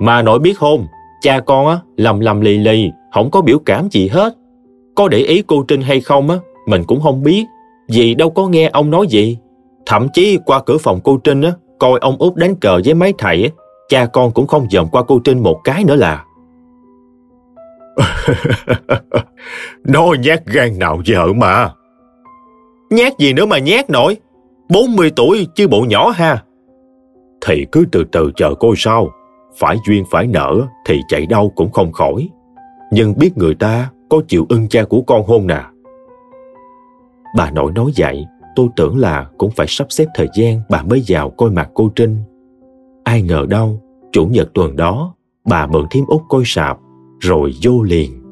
Speaker 1: Mà nội biết không, cha con á, lầm lầm lì lì, không có biểu cảm gì hết. Có để ý cô Trinh hay không á, mình cũng không biết, vì đâu có nghe ông nói gì. Thậm chí qua cửa phòng cô Trinh á, coi ông út đánh cờ với mấy thầy á, cha con cũng không dòm qua cô Trinh một cái nữa là. Nó nhát gan nào vợ mà. Nhát gì nữa mà nhát nổi. 40 tuổi chứ bộ nhỏ ha. Thì cứ từ từ chờ coi sao. Phải duyên phải nợ thì chạy đâu cũng không khỏi. Nhưng biết người ta có chịu ưng cha của con hôn nè. Bà nội nói vậy, tôi tưởng là cũng phải sắp xếp thời gian bà mới vào coi mặt cô Trinh. Ai ngờ đâu, chủ nhật tuần đó, bà mượn thêm út coi sạp, rồi vô liền.